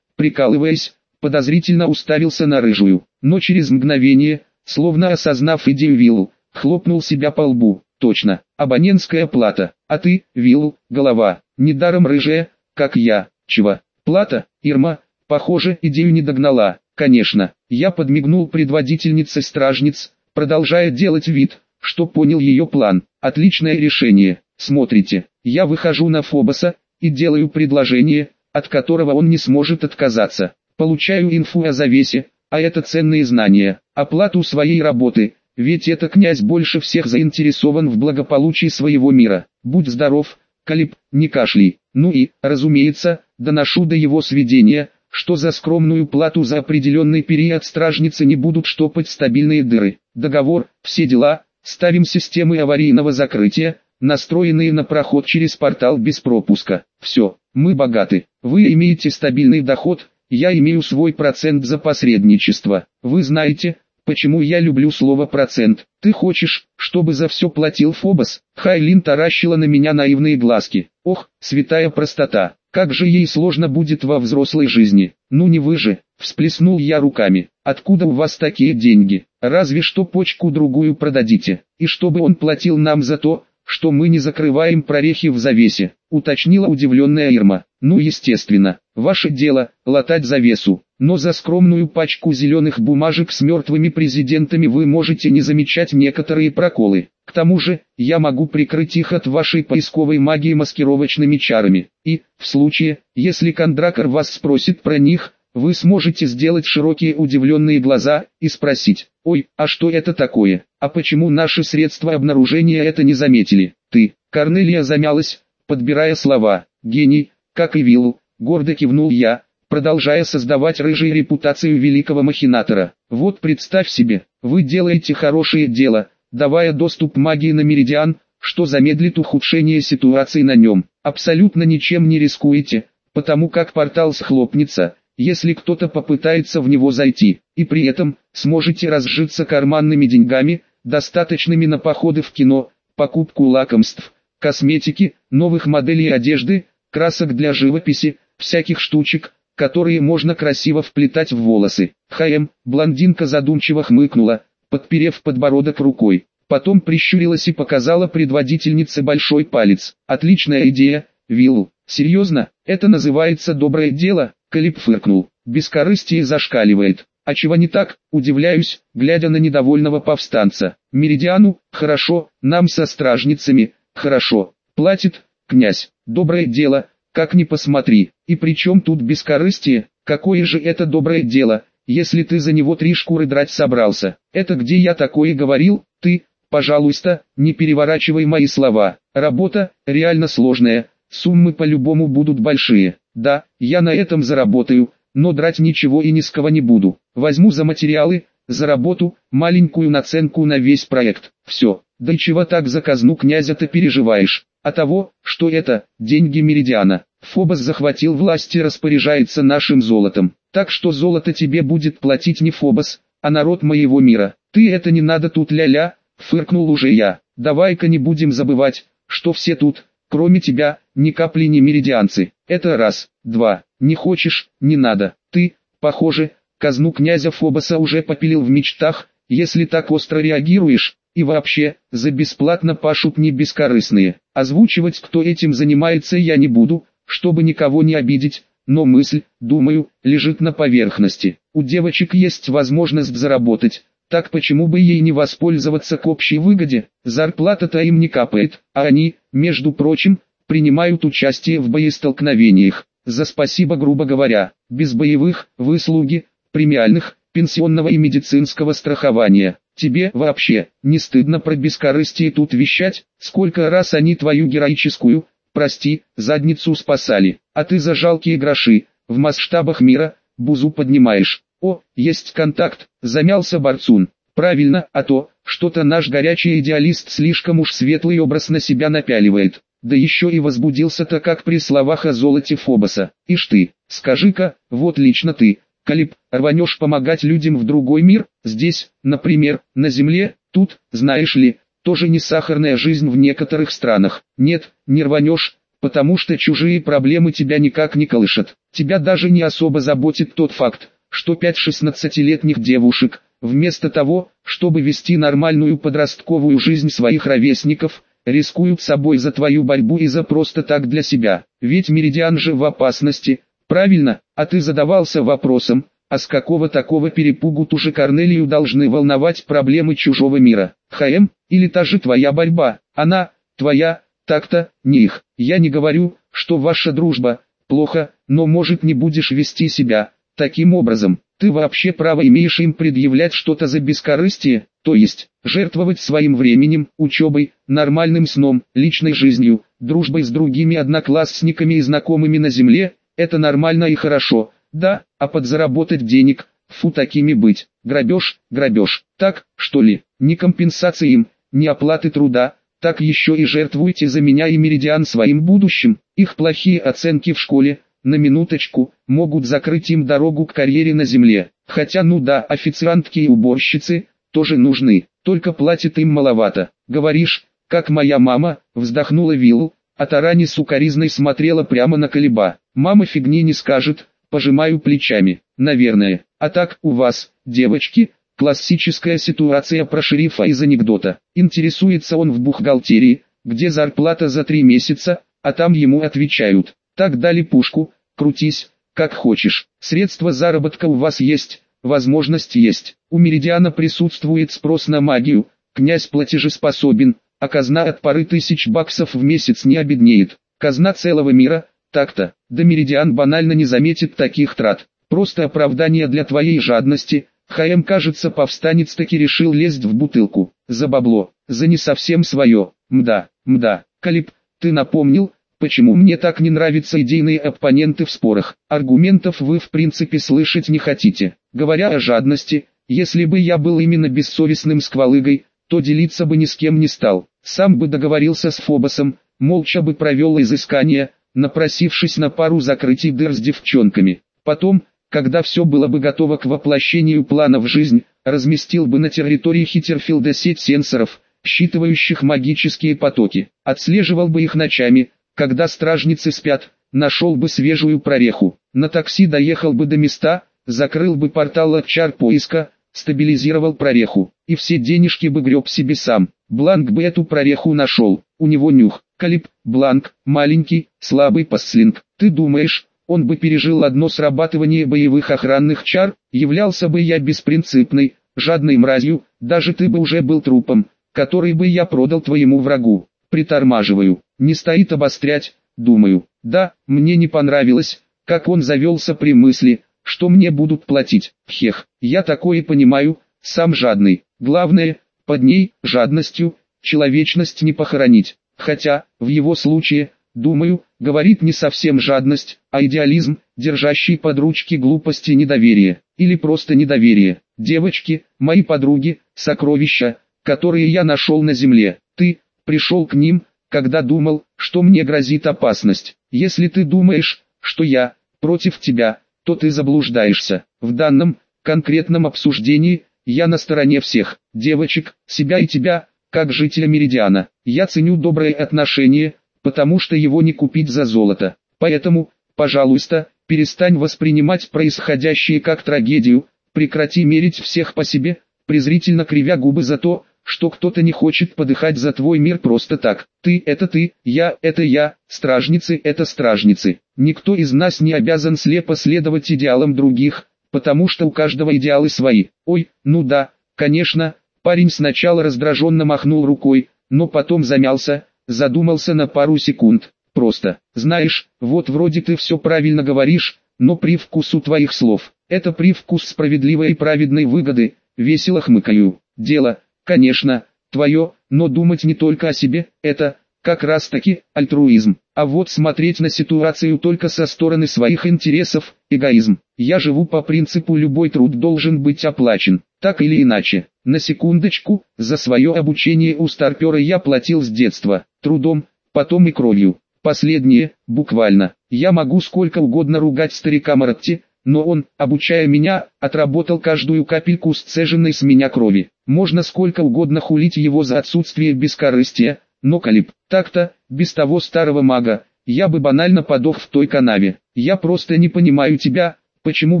прикалываясь, подозрительно уставился на рыжую, но через мгновение, словно осознав идею Виллу, хлопнул себя по лбу. Точно, абонентская плата, а ты, Виллу, голова, недаром рыжая, как я, чего? Плата, Ирма, похоже, идею не догнала, конечно. Я подмигнул предводительнице стражниц, продолжая делать вид, что понял ее план. Отличное решение. Смотрите, я выхожу на Фобоса и делаю предложение, от которого он не сможет отказаться. Получаю инфу о завесе, а это ценные знания, оплату своей работы, ведь это князь больше всех заинтересован в благополучии своего мира. Будь здоров, Калиб, не кашляй. Ну и, разумеется, доношу до его сведения, что за скромную плату за определенный период стражницы не будут штопать стабильные дыры. Договор, все дела, ставим системы аварийного закрытия, настроенные на проход через портал без пропуска. Все, мы богаты. Вы имеете стабильный доход, я имею свой процент за посредничество. Вы знаете, почему я люблю слово «процент». Ты хочешь, чтобы за все платил Фобос? Хайлин таращила на меня наивные глазки. Ох, святая простота. Как же ей сложно будет во взрослой жизни. Ну не вы же, всплеснул я руками. Откуда у вас такие деньги? Разве что почку другую продадите. И чтобы он платил нам за то, что мы не закрываем прорехи в завесе, уточнила удивленная Ирма. Ну естественно, ваше дело, латать завесу, но за скромную пачку зеленых бумажек с мертвыми президентами вы можете не замечать некоторые проколы. К тому же, я могу прикрыть их от вашей поисковой магии маскировочными чарами. И, в случае, если Кондракор вас спросит про них, вы сможете сделать широкие удивленные глаза и спросить, «Ой, а что это такое? А почему наши средства обнаружения это не заметили?» «Ты». Корнелия замялась, подбирая слова. «Гений, как и Виллу», гордо кивнул я, продолжая создавать рыжую репутацию великого махинатора. «Вот представь себе, вы делаете хорошее дело, давая доступ магии на Меридиан, что замедлит ухудшение ситуации на нем. Абсолютно ничем не рискуете, потому как портал схлопнется» если кто-то попытается в него зайти, и при этом сможете разжиться карманными деньгами, достаточными на походы в кино, покупку лакомств, косметики, новых моделей одежды, красок для живописи, всяких штучек, которые можно красиво вплетать в волосы. ХМ, блондинка задумчиво хмыкнула, подперев подбородок рукой. Потом прищурилась и показала предводительнице большой палец. Отличная идея, Виллу. Серьезно, это называется доброе дело? Калиб фыркнул. Бескорыстие зашкаливает. А чего не так, удивляюсь, глядя на недовольного повстанца. Меридиану, хорошо, нам со стражницами, хорошо. Платит, князь, доброе дело, как ни посмотри. И при чем тут бескорыстие, какое же это доброе дело, если ты за него три шкуры драть собрался. Это где я такое говорил, ты, пожалуйста, не переворачивай мои слова. Работа, реально сложная, суммы по-любому будут большие. Да, я на этом заработаю, но драть ничего и ни с кого не буду. Возьму за материалы, за работу, маленькую наценку на весь проект. Все. Да и чего так за казну князя-то переживаешь? А того, что это, деньги Меридиана. Фобос захватил власть и распоряжается нашим золотом. Так что золото тебе будет платить не Фобос, а народ моего мира. Ты это не надо тут ля-ля, фыркнул уже я. Давай-ка не будем забывать, что все тут, кроме тебя, ни капли не меридианцы. Это раз, два, не хочешь, не надо. Ты, похоже, казну князя Фобоса уже попилил в мечтах, если так остро реагируешь, и вообще, за бесплатно пашут не бескорыстные. Озвучивать, кто этим занимается, я не буду, чтобы никого не обидеть, но мысль, думаю, лежит на поверхности. У девочек есть возможность заработать, так почему бы ей не воспользоваться к общей выгоде? Зарплата-то им не капает, а они, между прочим, принимают участие в боестолкновениях. За спасибо, грубо говоря, без боевых, выслуги, премиальных, пенсионного и медицинского страхования. Тебе вообще не стыдно про бескорыстие тут вещать? Сколько раз они твою героическую, прости, задницу спасали, а ты за жалкие гроши, в масштабах мира, бузу поднимаешь. О, есть контакт, замялся Барцун. Правильно, а то, что-то наш горячий идеалист слишком уж светлый образ на себя напяливает. Да еще и возбудился-то как при словах о золоте Фобоса. Ишь ты, скажи-ка, вот лично ты, Калиб, рванешь помогать людям в другой мир, здесь, например, на земле, тут, знаешь ли, тоже не сахарная жизнь в некоторых странах. Нет, не рванешь, потому что чужие проблемы тебя никак не колышат. Тебя даже не особо заботит тот факт, что пять шестнадцатилетних девушек, вместо того, чтобы вести нормальную подростковую жизнь своих ровесников, рискуют собой за твою борьбу и за просто так для себя. Ведь Меридиан же в опасности, правильно, а ты задавался вопросом, а с какого такого перепугу ту же Корнелию должны волновать проблемы чужого мира? ХМ, или та же твоя борьба, она, твоя, так-то, не их. Я не говорю, что ваша дружба, плохо, но может не будешь вести себя, Таким образом, ты вообще право имеешь им предъявлять что-то за бескорыстие, то есть, жертвовать своим временем, учебой, нормальным сном, личной жизнью, дружбой с другими одноклассниками и знакомыми на земле, это нормально и хорошо, да, а подзаработать денег, фу такими быть, грабеж, грабеж, так, что ли, ни компенсации им, ни оплаты труда, так еще и жертвуйте за меня и Меридиан своим будущим, их плохие оценки в школе, на минуточку, могут закрыть им дорогу к карьере на земле. Хотя ну да, официантки и уборщицы, тоже нужны, только платят им маловато. Говоришь, как моя мама, вздохнула Вилл, а Тарани сукоризной смотрела прямо на колеба. Мама фигни не скажет, пожимаю плечами. Наверное, А так, у вас, девочки, классическая ситуация про шерифа из анекдота. Интересуется он в бухгалтерии, где зарплата за три месяца, а там ему отвечают, так дали пушку, крутись, как хочешь. Средства заработка у вас есть, возможность есть. У Меридиана присутствует спрос на магию, князь платежеспособен, а казна от пары тысяч баксов в месяц не обеднеет. Казна целого мира, так-то, да Меридиан банально не заметит таких трат. Просто оправдание для твоей жадности. ХМ кажется повстанец таки решил лезть в бутылку. За бабло, за не совсем свое. Мда, мда, Калип, ты напомнил, почему мне так не нравятся идейные оппоненты в спорах. Аргументов вы в принципе слышать не хотите. Говоря о жадности, если бы я был именно бессовестным сквалыгой, то делиться бы ни с кем не стал. Сам бы договорился с Фобосом, молча бы провел изыскание, напросившись на пару закрытий дыр с девчонками. Потом, когда все было бы готово к воплощению плана в жизнь, разместил бы на территории Хиттерфилда сеть сенсоров, считывающих магические потоки, отслеживал бы их ночами, когда стражницы спят, нашел бы свежую прореху, на такси доехал бы до места, закрыл бы портал от чар поиска, стабилизировал прореху, и все денежки бы греб себе сам. Бланк бы эту прореху нашел, у него нюх, Калиб, Бланк, маленький, слабый пасслинг. Ты думаешь, он бы пережил одно срабатывание боевых охранных чар, являлся бы я беспринципной, жадной мразью, даже ты бы уже был трупом, который бы я продал твоему врагу. Притормаживаю, не стоит обострять, думаю. Да, мне не понравилось, как он завелся при мысли, что мне будут платить. Хех, я такое понимаю, сам жадный. Главное, под ней, жадностью, человечность не похоронить. Хотя, в его случае, думаю, говорит не совсем жадность, а идеализм, держащий под ручки глупости недоверие, или просто недоверие. Девочки, мои подруги, сокровища, которые я нашел на земле. Ты, пришел к ним, когда думал, что мне грозит опасность. Если ты думаешь, что я, против тебя, то ты заблуждаешься. В данном, конкретном обсуждении, я на стороне всех, девочек, себя и тебя, как жителя Меридиана. Я ценю доброе отношение, потому что его не купить за золото. Поэтому, пожалуйста, перестань воспринимать происходящее как трагедию, прекрати мерить всех по себе, презрительно кривя губы за то, что кто-то не хочет подыхать за твой мир просто так. Ты – это ты, я – это я, стражницы – это стражницы. Никто из нас не обязан слепо следовать идеалам других, потому что у каждого идеалы свои. Ой, ну да, конечно, парень сначала раздраженно махнул рукой, но потом замялся, задумался на пару секунд. Просто, знаешь, вот вроде ты все правильно говоришь, но привкус у твоих слов, это привкус справедливой и праведной выгоды, весело хмыкаю. Дело, конечно, твое, но думать не только о себе, это, как раз таки, альтруизм. А вот смотреть на ситуацию только со стороны своих интересов, эгоизм. Я живу по принципу любой труд должен быть оплачен, так или иначе. На секундочку, за свое обучение у старпера я платил с детства, трудом, потом и кровью. Последнее, буквально. Я могу сколько угодно ругать старика Маратти, но он, обучая меня, отработал каждую капельку сцеженной с меня крови. Можно сколько угодно хулить его за отсутствие бескорыстия, но Калиб, так-то, без того старого мага, я бы банально подох в той канаве. Я просто не понимаю тебя, почему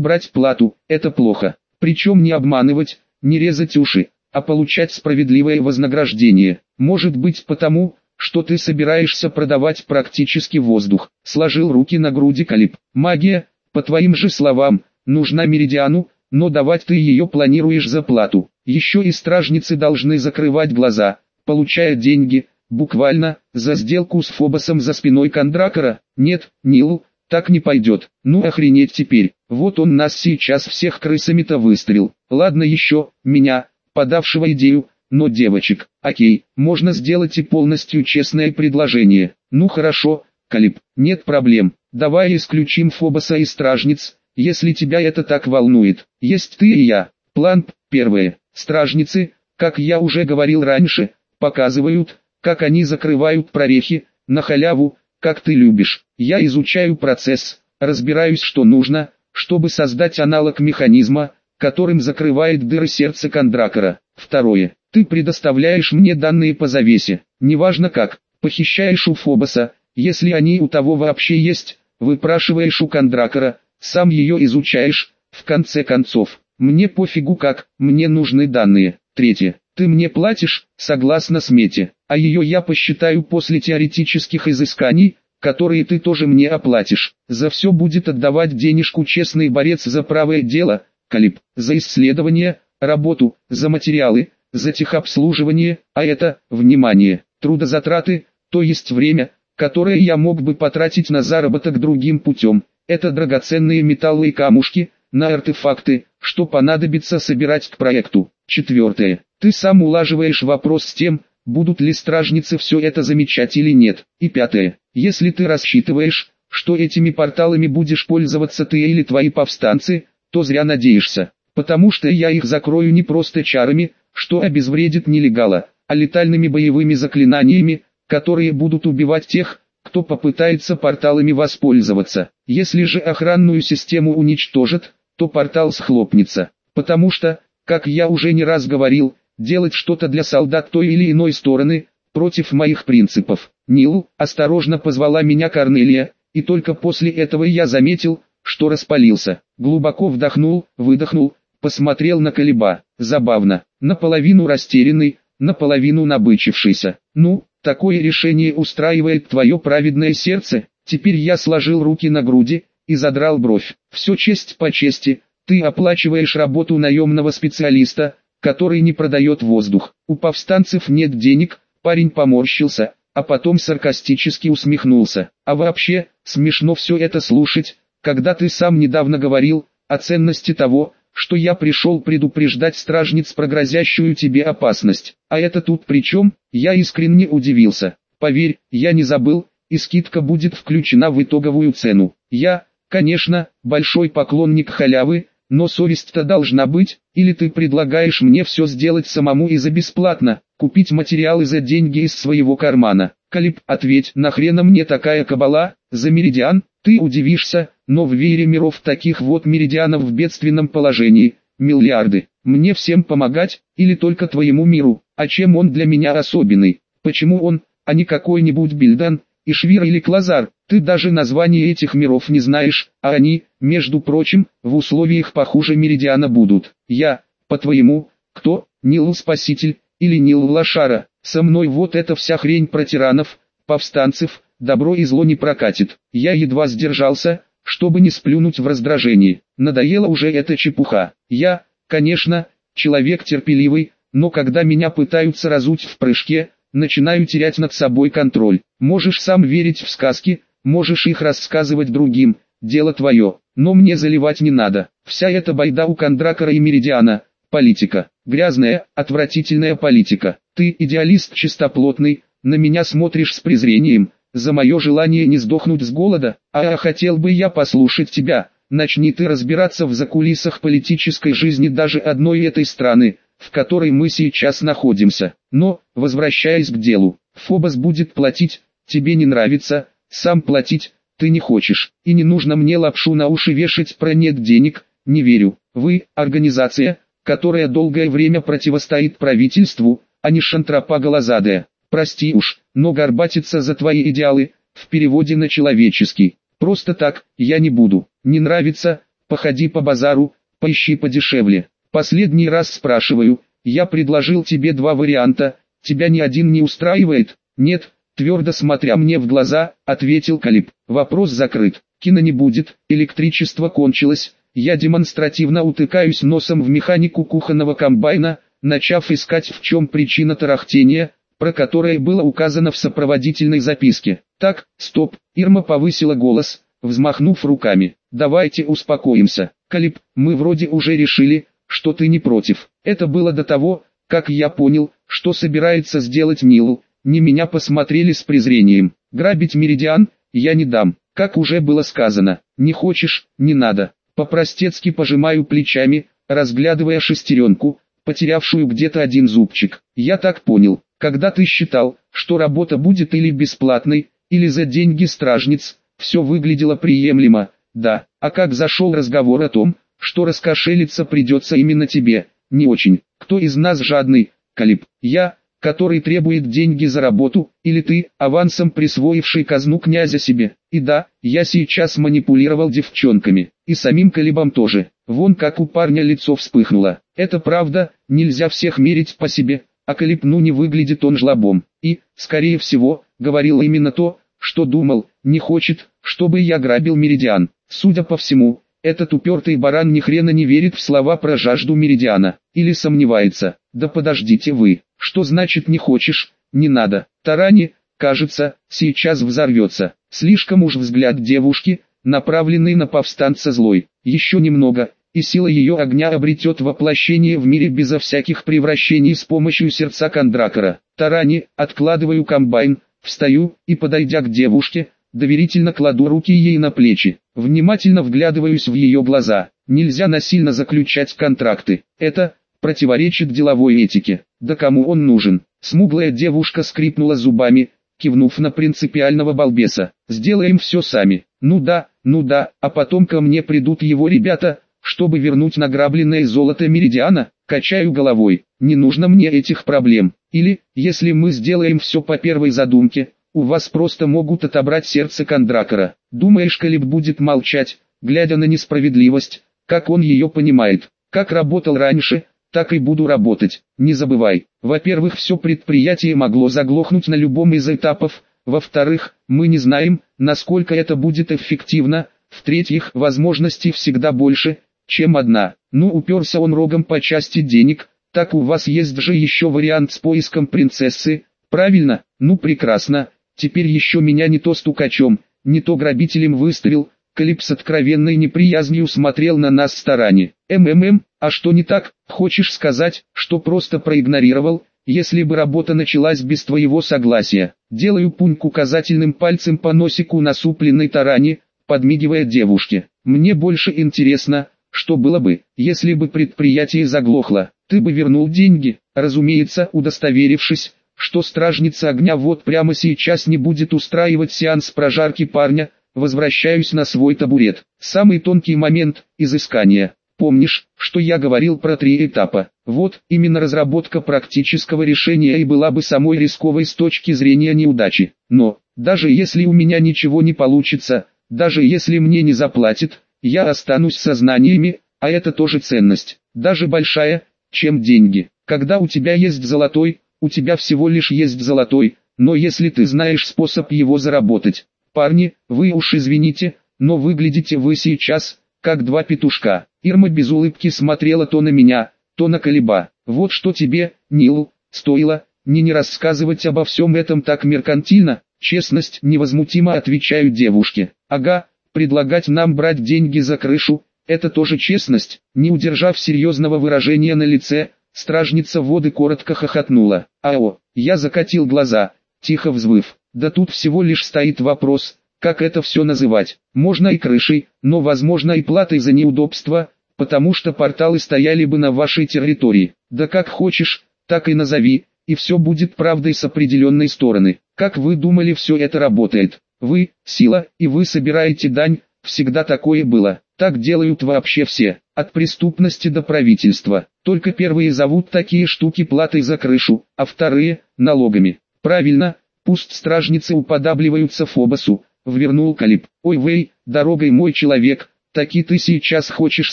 брать плату, это плохо. Причем не обманывать, не резать уши, а получать справедливое вознаграждение. Может быть потому, что ты собираешься продавать практически воздух. Сложил руки на груди Калиб. Магия, по твоим же словам, нужна Меридиану, но давать ты ее планируешь за плату. Еще и стражницы должны закрывать глаза, получая деньги, буквально, за сделку с Фобосом за спиной Кондракора. Нет, Нил, так не пойдет. Ну охренеть теперь, вот он нас сейчас всех крысами-то выстрелил. Ладно еще, меня, подавшего идею, но девочек, окей, можно сделать и полностью честное предложение. Ну хорошо, Калиб, нет проблем. Давай исключим Фобоса и Стражниц, если тебя это так волнует. Есть ты и я. План первое. Стражницы, как я уже говорил раньше, показывают, как они закрывают прорехи, на халяву, как ты любишь. Я изучаю процесс, разбираюсь что нужно, чтобы создать аналог механизма, которым закрывает дыры сердца Кондракора. Второе. Ты предоставляешь мне данные по завесе, неважно как, похищаешь у Фобоса, если они у того вообще есть, Выпрашиваешь у Кондракора, сам ее изучаешь, В конце концов, мне пофигу как, мне нужны данные. Третье. Ты мне платишь, согласно смете, а ее я посчитаю после теоретических изысканий, которые ты тоже мне оплатишь. За все будет отдавать денежку честный борец за правое дело, Калиб, за исследование, работу, за материалы, за техобслуживание, а это, внимание, трудозатраты, то есть время, которое я мог бы потратить на заработок другим путем. Это драгоценные металлы и камушки, на артефакты, что понадобится собирать к проекту. Четвертое. Ты сам улаживаешь вопрос с тем, будут ли стражницы все это замечать или нет. И пятое. Если ты рассчитываешь, что этими порталами будешь пользоваться ты или твои повстанцы, то зря надеешься. Потому что я их закрою не просто чарами, что обезвредит нелегала, а летальными боевыми заклинаниями, которые будут убивать тех, кто попытается порталами воспользоваться. Если же охранную систему уничтожат, то портал схлопнется. Потому что, как я уже не раз говорил, делать что-то для солдат той или иной стороны, против моих принципов. Нил, осторожно позвала меня Корнелия, и только после этого я заметил, что распалился. Глубоко вдохнул, выдохнул, посмотрел на Колеба. Забавно, наполовину растерянный, наполовину набычившийся. Ну, такое решение устраивает твое праведное сердце. Теперь я сложил руки на груди и задрал бровь. Все честь по чести, ты оплачиваешь работу наемного специалиста, который не продает воздух. У повстанцев нет денег, парень поморщился, а потом саркастически усмехнулся. А вообще, смешно все это слушать, когда ты сам недавно говорил о ценности того, что я пришел предупреждать стражниц про грозящую тебе опасность. А это тут при чем? Я искренне удивился. Поверь, я не забыл, и скидка будет включена в итоговую цену. Я, конечно, большой поклонник халявы, но совесть-то должна быть, или ты предлагаешь мне все сделать самому и за бесплатно, купить материалы за деньги из своего кармана. Калиб, ответь, нахрена мне такая кабала, за меридиан, ты удивишься, но в веере миров таких вот меридианов в бедственном положении, миллиарды. Мне всем помогать, или только твоему миру, а чем он для меня особенный? Почему он, а не какой-нибудь Бильдан, Ишвир или Клазар? Ты даже название этих миров не знаешь, а они, между прочим, в условиях похуже Меридиана будут. Я, по-твоему, кто, Нил Спаситель, или Нил Лошара? Со мной вот эта вся хрень про тиранов, повстанцев, добро и зло не прокатит. Я едва сдержался, чтобы не сплюнуть в раздражении. Надоела уже эта чепуха. Я, конечно, человек терпеливый, но когда меня пытаются разуть в прыжке, начинаю терять над собой контроль. Можешь сам верить в сказки, можешь их рассказывать другим, дело твое, но мне заливать не надо. Вся эта байда у Кондракора и Меридиана, политика, грязная, отвратительная политика. Ты идеалист чистоплотный, на меня смотришь с презрением, за мое желание не сдохнуть с голода, а хотел бы я послушать тебя, начни ты разбираться в закулисах политической жизни даже одной этой страны, в которой мы сейчас находимся. Но, возвращаясь к делу, Фобос будет платить, тебе не нравится, сам платить, ты не хочешь, и не нужно мне лапшу на уши вешать про нет денег, не верю. Вы, организация, которая долгое время противостоит правительству, а не шантропа голозадая. Прости уж, но горбатиться за твои идеалы, в переводе на человеческий. Просто так, я не буду. Не нравится, походи по базару, поищи подешевле. Последний раз спрашиваю, я предложил тебе два варианта, тебя ни один не устраивает? Нет, твердо смотря мне в глаза, ответил Калиб. Вопрос закрыт, кино не будет, электричество кончилось, я демонстративно утыкаюсь носом в механику кухонного комбайна, начав искать в чем причина тарахтения, про которое было указано в сопроводительной записке. Так, стоп, Ирма повысила голос, взмахнув руками. Давайте успокоимся. Калиб, мы вроде уже решили, что ты не против. Это было до того, как я понял, что собирается сделать Нилу. Не меня посмотрели с презрением. Грабить Меридиан, я не дам. Как уже было сказано, не хочешь, не надо. По-простецки пожимаю плечами, разглядывая шестеренку, потерявшую где-то один зубчик. Я так понял, когда ты считал, что работа будет или бесплатной, или за деньги стражниц, все выглядело приемлемо, да, а как зашел разговор о том, что раскошелиться придется именно тебе, не очень. Кто из нас жадный, Калиб? Я, который требует деньги за работу, или ты, авансом присвоивший казну князя себе. И да, я сейчас манипулировал девчонками, и самим Калибом тоже. Вон как у парня лицо вспыхнуло. Это правда, нельзя всех мерить по себе, а Калиб ну не выглядит он жлобом. И, скорее всего, говорил именно то, что думал, не хочет, чтобы я грабил Меридиан. Судя по всему, этот упертый баран ни хрена не верит в слова про жажду Меридиана, или сомневается. Да подождите вы, что значит не хочешь, не надо. Тарани, кажется, сейчас взорвется. Слишком уж взгляд девушки, направленный на повстанца злой. Еще немного, и сила ее огня обретет воплощение в мире безо всяких превращений с помощью сердца Кондракора. Тарани, откладываю комбайн, встаю и, подойдя к девушке, доверительно кладу руки ей на плечи. Внимательно вглядываюсь в ее глаза. Нельзя насильно заключать контракты. Это противоречит деловой этике. Да кому он нужен? Смуглая девушка скрипнула зубами, кивнув на принципиального балбеса. Сделаем все сами. Ну да, ну да, а потом ко мне придут его ребята, чтобы вернуть награбленное золото Меридиана. Качаю головой. Не нужно мне этих проблем. Или, если мы сделаем все по первой задумке, у вас просто могут отобрать сердце Кондракора. Думаешь, Калиб будет молчать, глядя на несправедливость, как он ее понимает. Как работал раньше, так и буду работать. Не забывай, во-первых, все предприятие могло заглохнуть на любом из этапов, во-вторых, мы не знаем, насколько это будет эффективно, в-третьих, возможностей всегда больше, чем одна. Ну уперся он рогом по части денег, так у вас есть же еще вариант с поиском принцессы, правильно? Ну прекрасно, Теперь еще меня не то стукачом, не то грабителем выставил, Калип с откровенной неприязнью смотрел на нас в стороне. МММ, а что не так, хочешь сказать, что просто проигнорировал, если бы работа началась без твоего согласия. Делаю пуньк указательным пальцем по носику насупленной таране, подмигивая девушке. Мне больше интересно, что было бы, если бы предприятие заглохло. Ты бы вернул деньги, разумеется, удостоверившись, что стражница огня вот прямо сейчас не будет устраивать сеанс прожарки парня, возвращаюсь на свой табурет. Самый тонкий момент – изыскания. Помнишь, что я говорил про три этапа? Вот, именно разработка практического решения и была бы самой рисковой с точки зрения неудачи. Но, даже если у меня ничего не получится, даже если мне не заплатят, я останусь со знаниями, а это тоже ценность, даже большая, чем деньги. Когда у тебя есть золотой, у тебя всего лишь есть золотой, но если ты знаешь способ его заработать. Парни, вы уж извините, но выглядите вы сейчас, как два петушка. Ирма без улыбки смотрела то на меня, то на Колеба. Вот что тебе, Нил, стоило, не не рассказывать обо всем этом так меркантильно, честность невозмутимо отвечаю девушке. Ага, предлагать нам брать деньги за крышу, это тоже честность, не удержав серьезного выражения на лице, Стражница воды коротко хохотнула. «Ао!» Я закатил глаза, тихо взвыв. «Да тут всего лишь стоит вопрос, как это все называть. Можно и крышей, но возможно и платой за неудобство, потому что порталы стояли бы на вашей территории. Да как хочешь, так и назови, и все будет правдой с определенной стороны. Как вы думали все это работает? Вы, сила, и вы собираете дань, всегда такое было. Так делают вообще все, от преступности до правительства. Только первые зовут такие штуки платой за крышу, а вторые – налогами. Правильно, пусть стражницы уподабливаются Фобосу, ввернул Калиб. Ой вей, дорогой мой человек, таки ты сейчас хочешь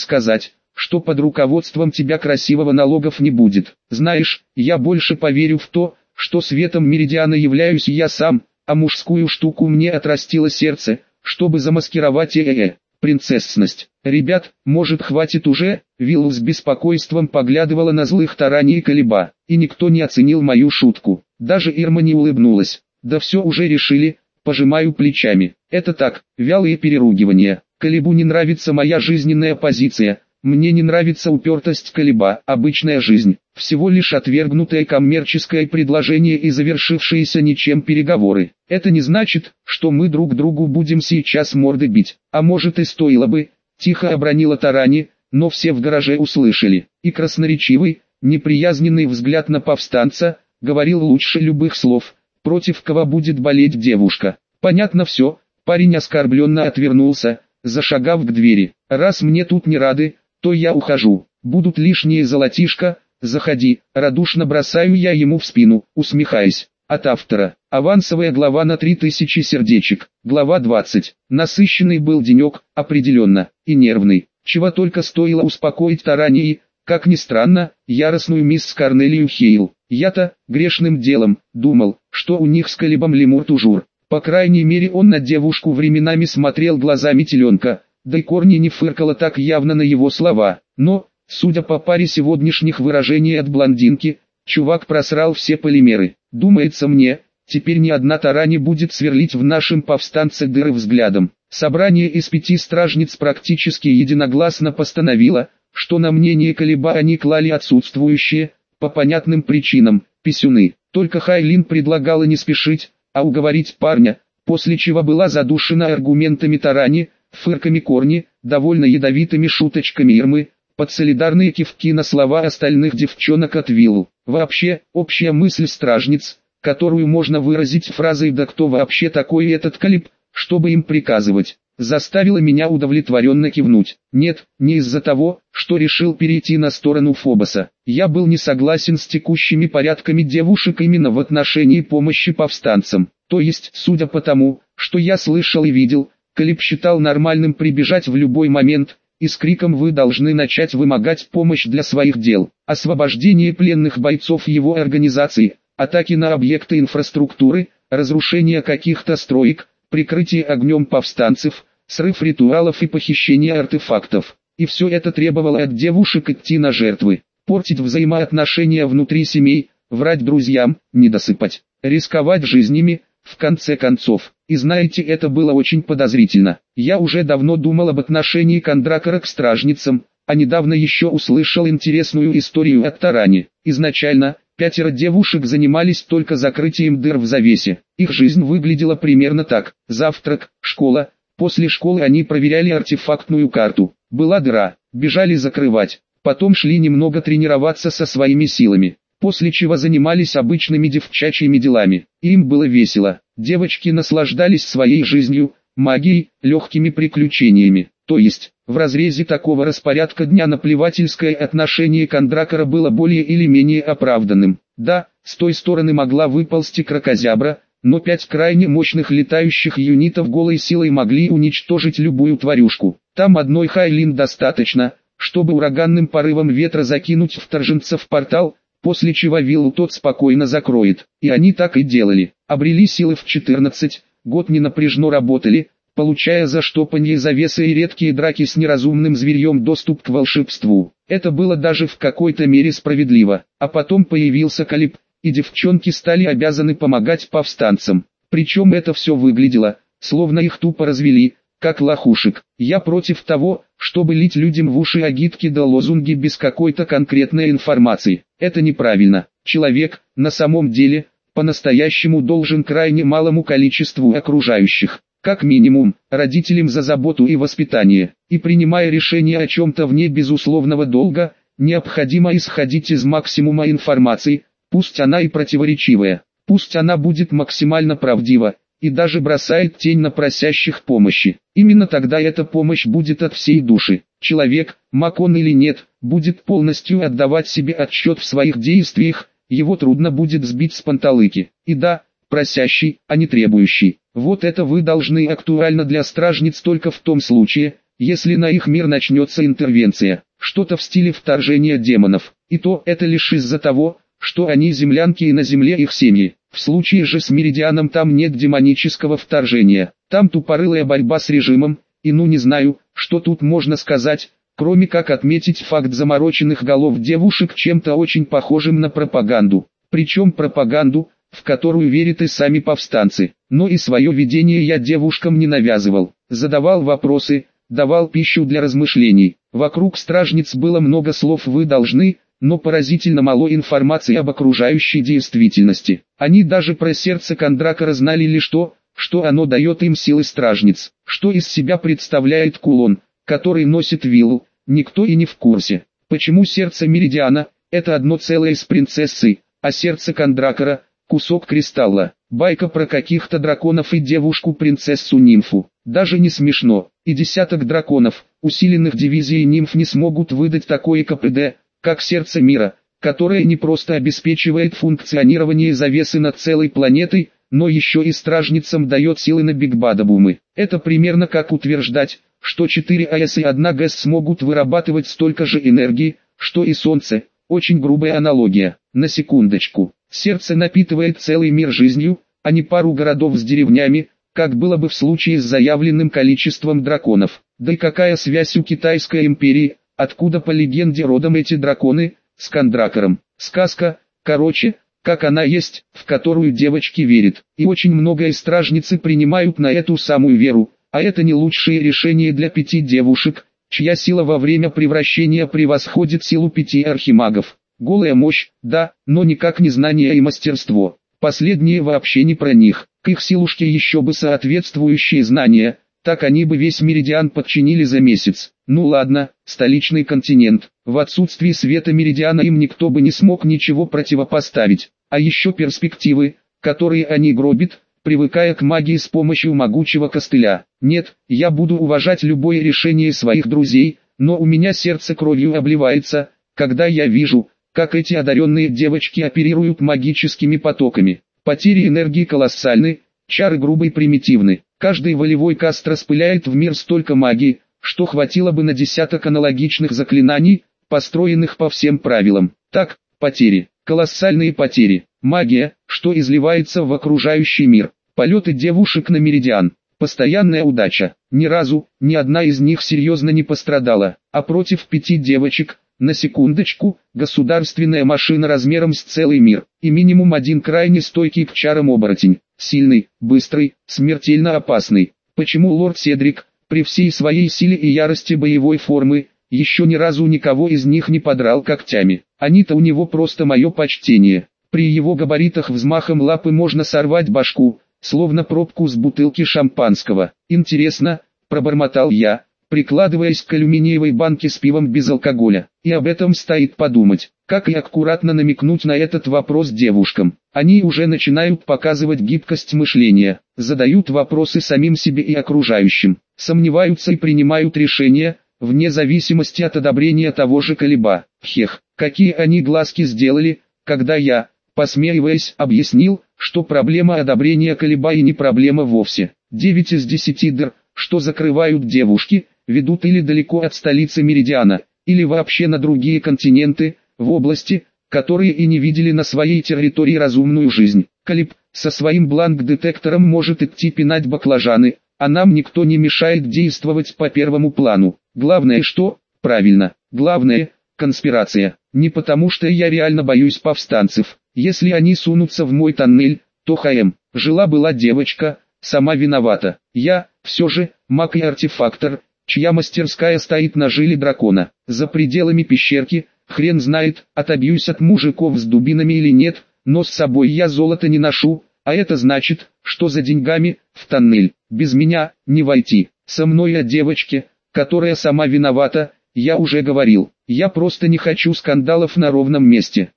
сказать, что под руководством тебя красивого налогов не будет. Знаешь, я больше поверю в то, что светом меридиана являюсь я сам, а мужскую штуку мне отрастило сердце, чтобы замаскировать э-э принцессность. «Ребят, может хватит уже?» Вилл с беспокойством поглядывала на злых Тарани Колеба, и никто не оценил мою шутку. Даже Ирма не улыбнулась. «Да все уже решили», пожимаю плечами. «Это так, вялые переругивания. Колебу не нравится моя жизненная позиция, мне не нравится упертость Колеба, обычная жизнь, всего лишь отвергнутое коммерческое предложение и завершившиеся ничем переговоры. Это не значит, что мы друг другу будем сейчас морды бить, а может и стоило бы, тихо обронила Тарани, но все в гараже услышали, и красноречивый, неприязненный взгляд на повстанца, говорил лучше любых слов, против кого будет болеть девушка. Понятно все, парень оскорбленно отвернулся, зашагав к двери. Раз мне тут не рады, то я ухожу. Будут лишние золотишко, заходи, радушно бросаю я ему в спину, усмехаясь. От автора. Авансовая глава на 3000 сердечек. Глава 20. Насыщенный был денек, определенно, и нервный. Чего только стоило успокоить Тарании, как ни странно, яростную мисс Корнелию Хейл. Я-то, грешным делом, думал, что у них с Калибом лемур тужур. По крайней мере он на девушку временами смотрел глазами теленка, да и корни не фыркала так явно на его слова. Но, судя по паре сегодняшних выражений от блондинки, чувак просрал все полимеры. Думается мне, теперь ни одна тара не будет сверлить в нашем повстанце дыры взглядом. Собрание из пяти стражниц практически единогласно постановило, что на мнение Колеба они клали отсутствующие, по понятным причинам, писюны. Только Хайлин предлагала не спешить, а уговорить парня, после чего была задушена аргументами Тарани, фырками Корни, довольно ядовитыми шуточками Ирмы, под солидарные кивки на слова остальных девчонок от Виллу. Вообще, общая мысль стражниц, которую можно выразить фразой «Да кто вообще такой этот Калиб, чтобы им приказывать?» заставило меня удовлетворенно кивнуть. Нет, не из-за того, что решил перейти на сторону Фобоса. Я был не согласен с текущими порядками девушек именно в отношении помощи повстанцам. То есть, судя по тому, что я слышал и видел, Калиб считал нормальным прибежать в любой момент, и с криком «Вы должны начать вымогать помощь для своих дел». Освобождение пленных бойцов его организации, атаки на объекты инфраструктуры, разрушение каких-то строек – прикрытие огнем повстанцев, срыв ритуалов и похищение артефактов. И все это требовало от девушек идти на жертвы, портить взаимоотношения внутри семей, врать друзьям, не досыпать, рисковать жизнями, в конце концов. И знаете, это было очень подозрительно. Я уже давно думал об отношении Кондракора к стражницам, а недавно еще услышал интересную историю от Тарани. Изначально, Пятеро девушек занимались только закрытием дыр в завесе. Их жизнь выглядела примерно так. Завтрак, школа. После школы они проверяли артефактную карту. Была дыра, бежали закрывать. Потом шли немного тренироваться со своими силами. После чего занимались обычными девчачьими делами. Им было весело. Девочки наслаждались своей жизнью, магией, легкими приключениями. То есть, в разрезе такого распорядка дня наплевательское отношение Кондракора было более или менее оправданным. Да, с той стороны могла выползти крокозябра, но пять крайне мощных летающих юнитов голой силой могли уничтожить любую тварюшку. Там одной Хайлин достаточно, чтобы ураганным порывом ветра закинуть в портал, после чего виллу тот спокойно закроет. И они так и делали. Обрели силы в 14, год не напряжно работали, получая за штопанье завесы и редкие драки с неразумным зверьем доступ к волшебству. Это было даже в какой-то мере справедливо. А потом появился Калиб, и девчонки стали обязаны помогать повстанцам. Причем это все выглядело, словно их тупо развели, как лохушек. Я против того, чтобы лить людям в уши агитки да лозунги без какой-то конкретной информации. Это неправильно. Человек, на самом деле, по-настоящему должен крайне малому количеству окружающих как минимум, родителям за заботу и воспитание, и принимая решение о чем-то вне безусловного долга, необходимо исходить из максимума информации, пусть она и противоречивая, пусть она будет максимально правдива, и даже бросает тень на просящих помощи. Именно тогда эта помощь будет от всей души. Человек, маг он или нет, будет полностью отдавать себе отчет в своих действиях, его трудно будет сбить с панталыки. И да, просящий, а не требующий. Вот это вы должны актуально для стражниц только в том случае, если на их мир начнется интервенция, что-то в стиле вторжения демонов. И то это лишь из-за того, что они землянки и на земле их семьи. В случае же с Меридианом там нет демонического вторжения. Там тупорылая борьба с режимом, и ну не знаю, что тут можно сказать, кроме как отметить факт замороченных голов девушек чем-то очень похожим на пропаганду. Причем пропаганду, в которую верят и сами повстанцы. Но и свое видение я девушкам не навязывал, задавал вопросы, давал пищу для размышлений. Вокруг стражниц было много слов «вы должны», но поразительно мало информации об окружающей действительности. Они даже про сердце Кондракора знали лишь то, что оно дает им силы стражниц, что из себя представляет кулон, который носит виллу, никто и не в курсе. Почему сердце Меридиана – это одно целое с принцессой, а сердце Кондракора кусок кристалла, байка про каких-то драконов и девушку-принцессу-нимфу. Даже не смешно, и десяток драконов, усиленных дивизией нимф не смогут выдать такое КПД, как сердце мира, которая не просто обеспечивает функционирование завесы над целой планетой, но еще и стражницам дает силы на бигбадабумы. Это примерно как утверждать, что 4 АЭС и 1 ГЭС смогут вырабатывать столько же энергии, что и Солнце. Очень грубая аналогия. На секундочку. Сердце напитывает целый мир жизнью, а не пару городов с деревнями, как было бы в случае с заявленным количеством драконов. Да и какая связь у Китайской империи, откуда по легенде родом эти драконы, с Кондракором. Сказка, короче, как она есть, в которую девочки верят. И очень многое стражницы принимают на эту самую веру, а это не лучшее решение для пяти девушек, чья сила во время превращения превосходит силу пяти архимагов. Голая мощь, да, но никак не знание и мастерство. Последнее вообще не про них. К их силушке еще бы соответствующие знания, так они бы весь Меридиан подчинили за месяц. Ну ладно, столичный континент. В отсутствии света Меридиана им никто бы не смог ничего противопоставить. А еще перспективы, которые они гробят, привыкая к магии с помощью могучего костыля. Нет, я буду уважать любое решение своих друзей, но у меня сердце кровью обливается, когда я вижу, как эти одаренные девочки оперируют магическими потоками. Потери энергии колоссальны, чары грубые примитивны. Каждый волевой каст распыляет в мир столько магии, что хватило бы на десяток аналогичных заклинаний, построенных по всем правилам. Так, потери, колоссальные потери, магия, что изливается в окружающий мир, полеты девушек на меридиан, постоянная удача. Ни разу, ни одна из них серьезно не пострадала, а против пяти девочек, на секундочку, государственная машина размером с целый мир, и минимум один крайне стойкий к чарам оборотень, сильный, быстрый, смертельно опасный. Почему лорд Седрик, при всей своей силе и ярости боевой формы, еще ни разу никого из них не подрал когтями. Они-то у него просто мое почтение. При его габаритах взмахом лапы можно сорвать башку, словно пробку с бутылки шампанского. Интересно, пробормотал я, прикладываясь к алюминиевой банке с пивом без алкоголя. И об этом стоит подумать, как и аккуратно намекнуть на этот вопрос девушкам. Они уже начинают показывать гибкость мышления, задают вопросы самим себе и окружающим, сомневаются и принимают решения, вне зависимости от одобрения того же колеба. Хех, какие они глазки сделали, когда я, посмеиваясь, объяснил, что проблема одобрения колеба и не проблема вовсе. 9 из 10 дыр, что закрывают девушки, ведут или далеко от столицы Меридиана, или вообще на другие континенты, в области, которые и не видели на своей территории разумную жизнь. Калиб, со своим бланк-детектором может идти пинать баклажаны, а нам никто не мешает действовать по первому плану. Главное что? Правильно, главное – конспирация. Не потому что я реально боюсь повстанцев. Если они сунутся в мой тоннель, то ХМ. Жила-была девочка, сама виновата. Я, все же, маг и артефактор, чья мастерская стоит на жиле дракона. За пределами пещерки, хрен знает, отобьюсь от мужиков с дубинами или нет, но с собой я золото не ношу, а это значит, что за деньгами, в тоннель, без меня, не войти. Со мной о девочке, которая сама виновата, я уже говорил. Я просто не хочу скандалов на ровном месте.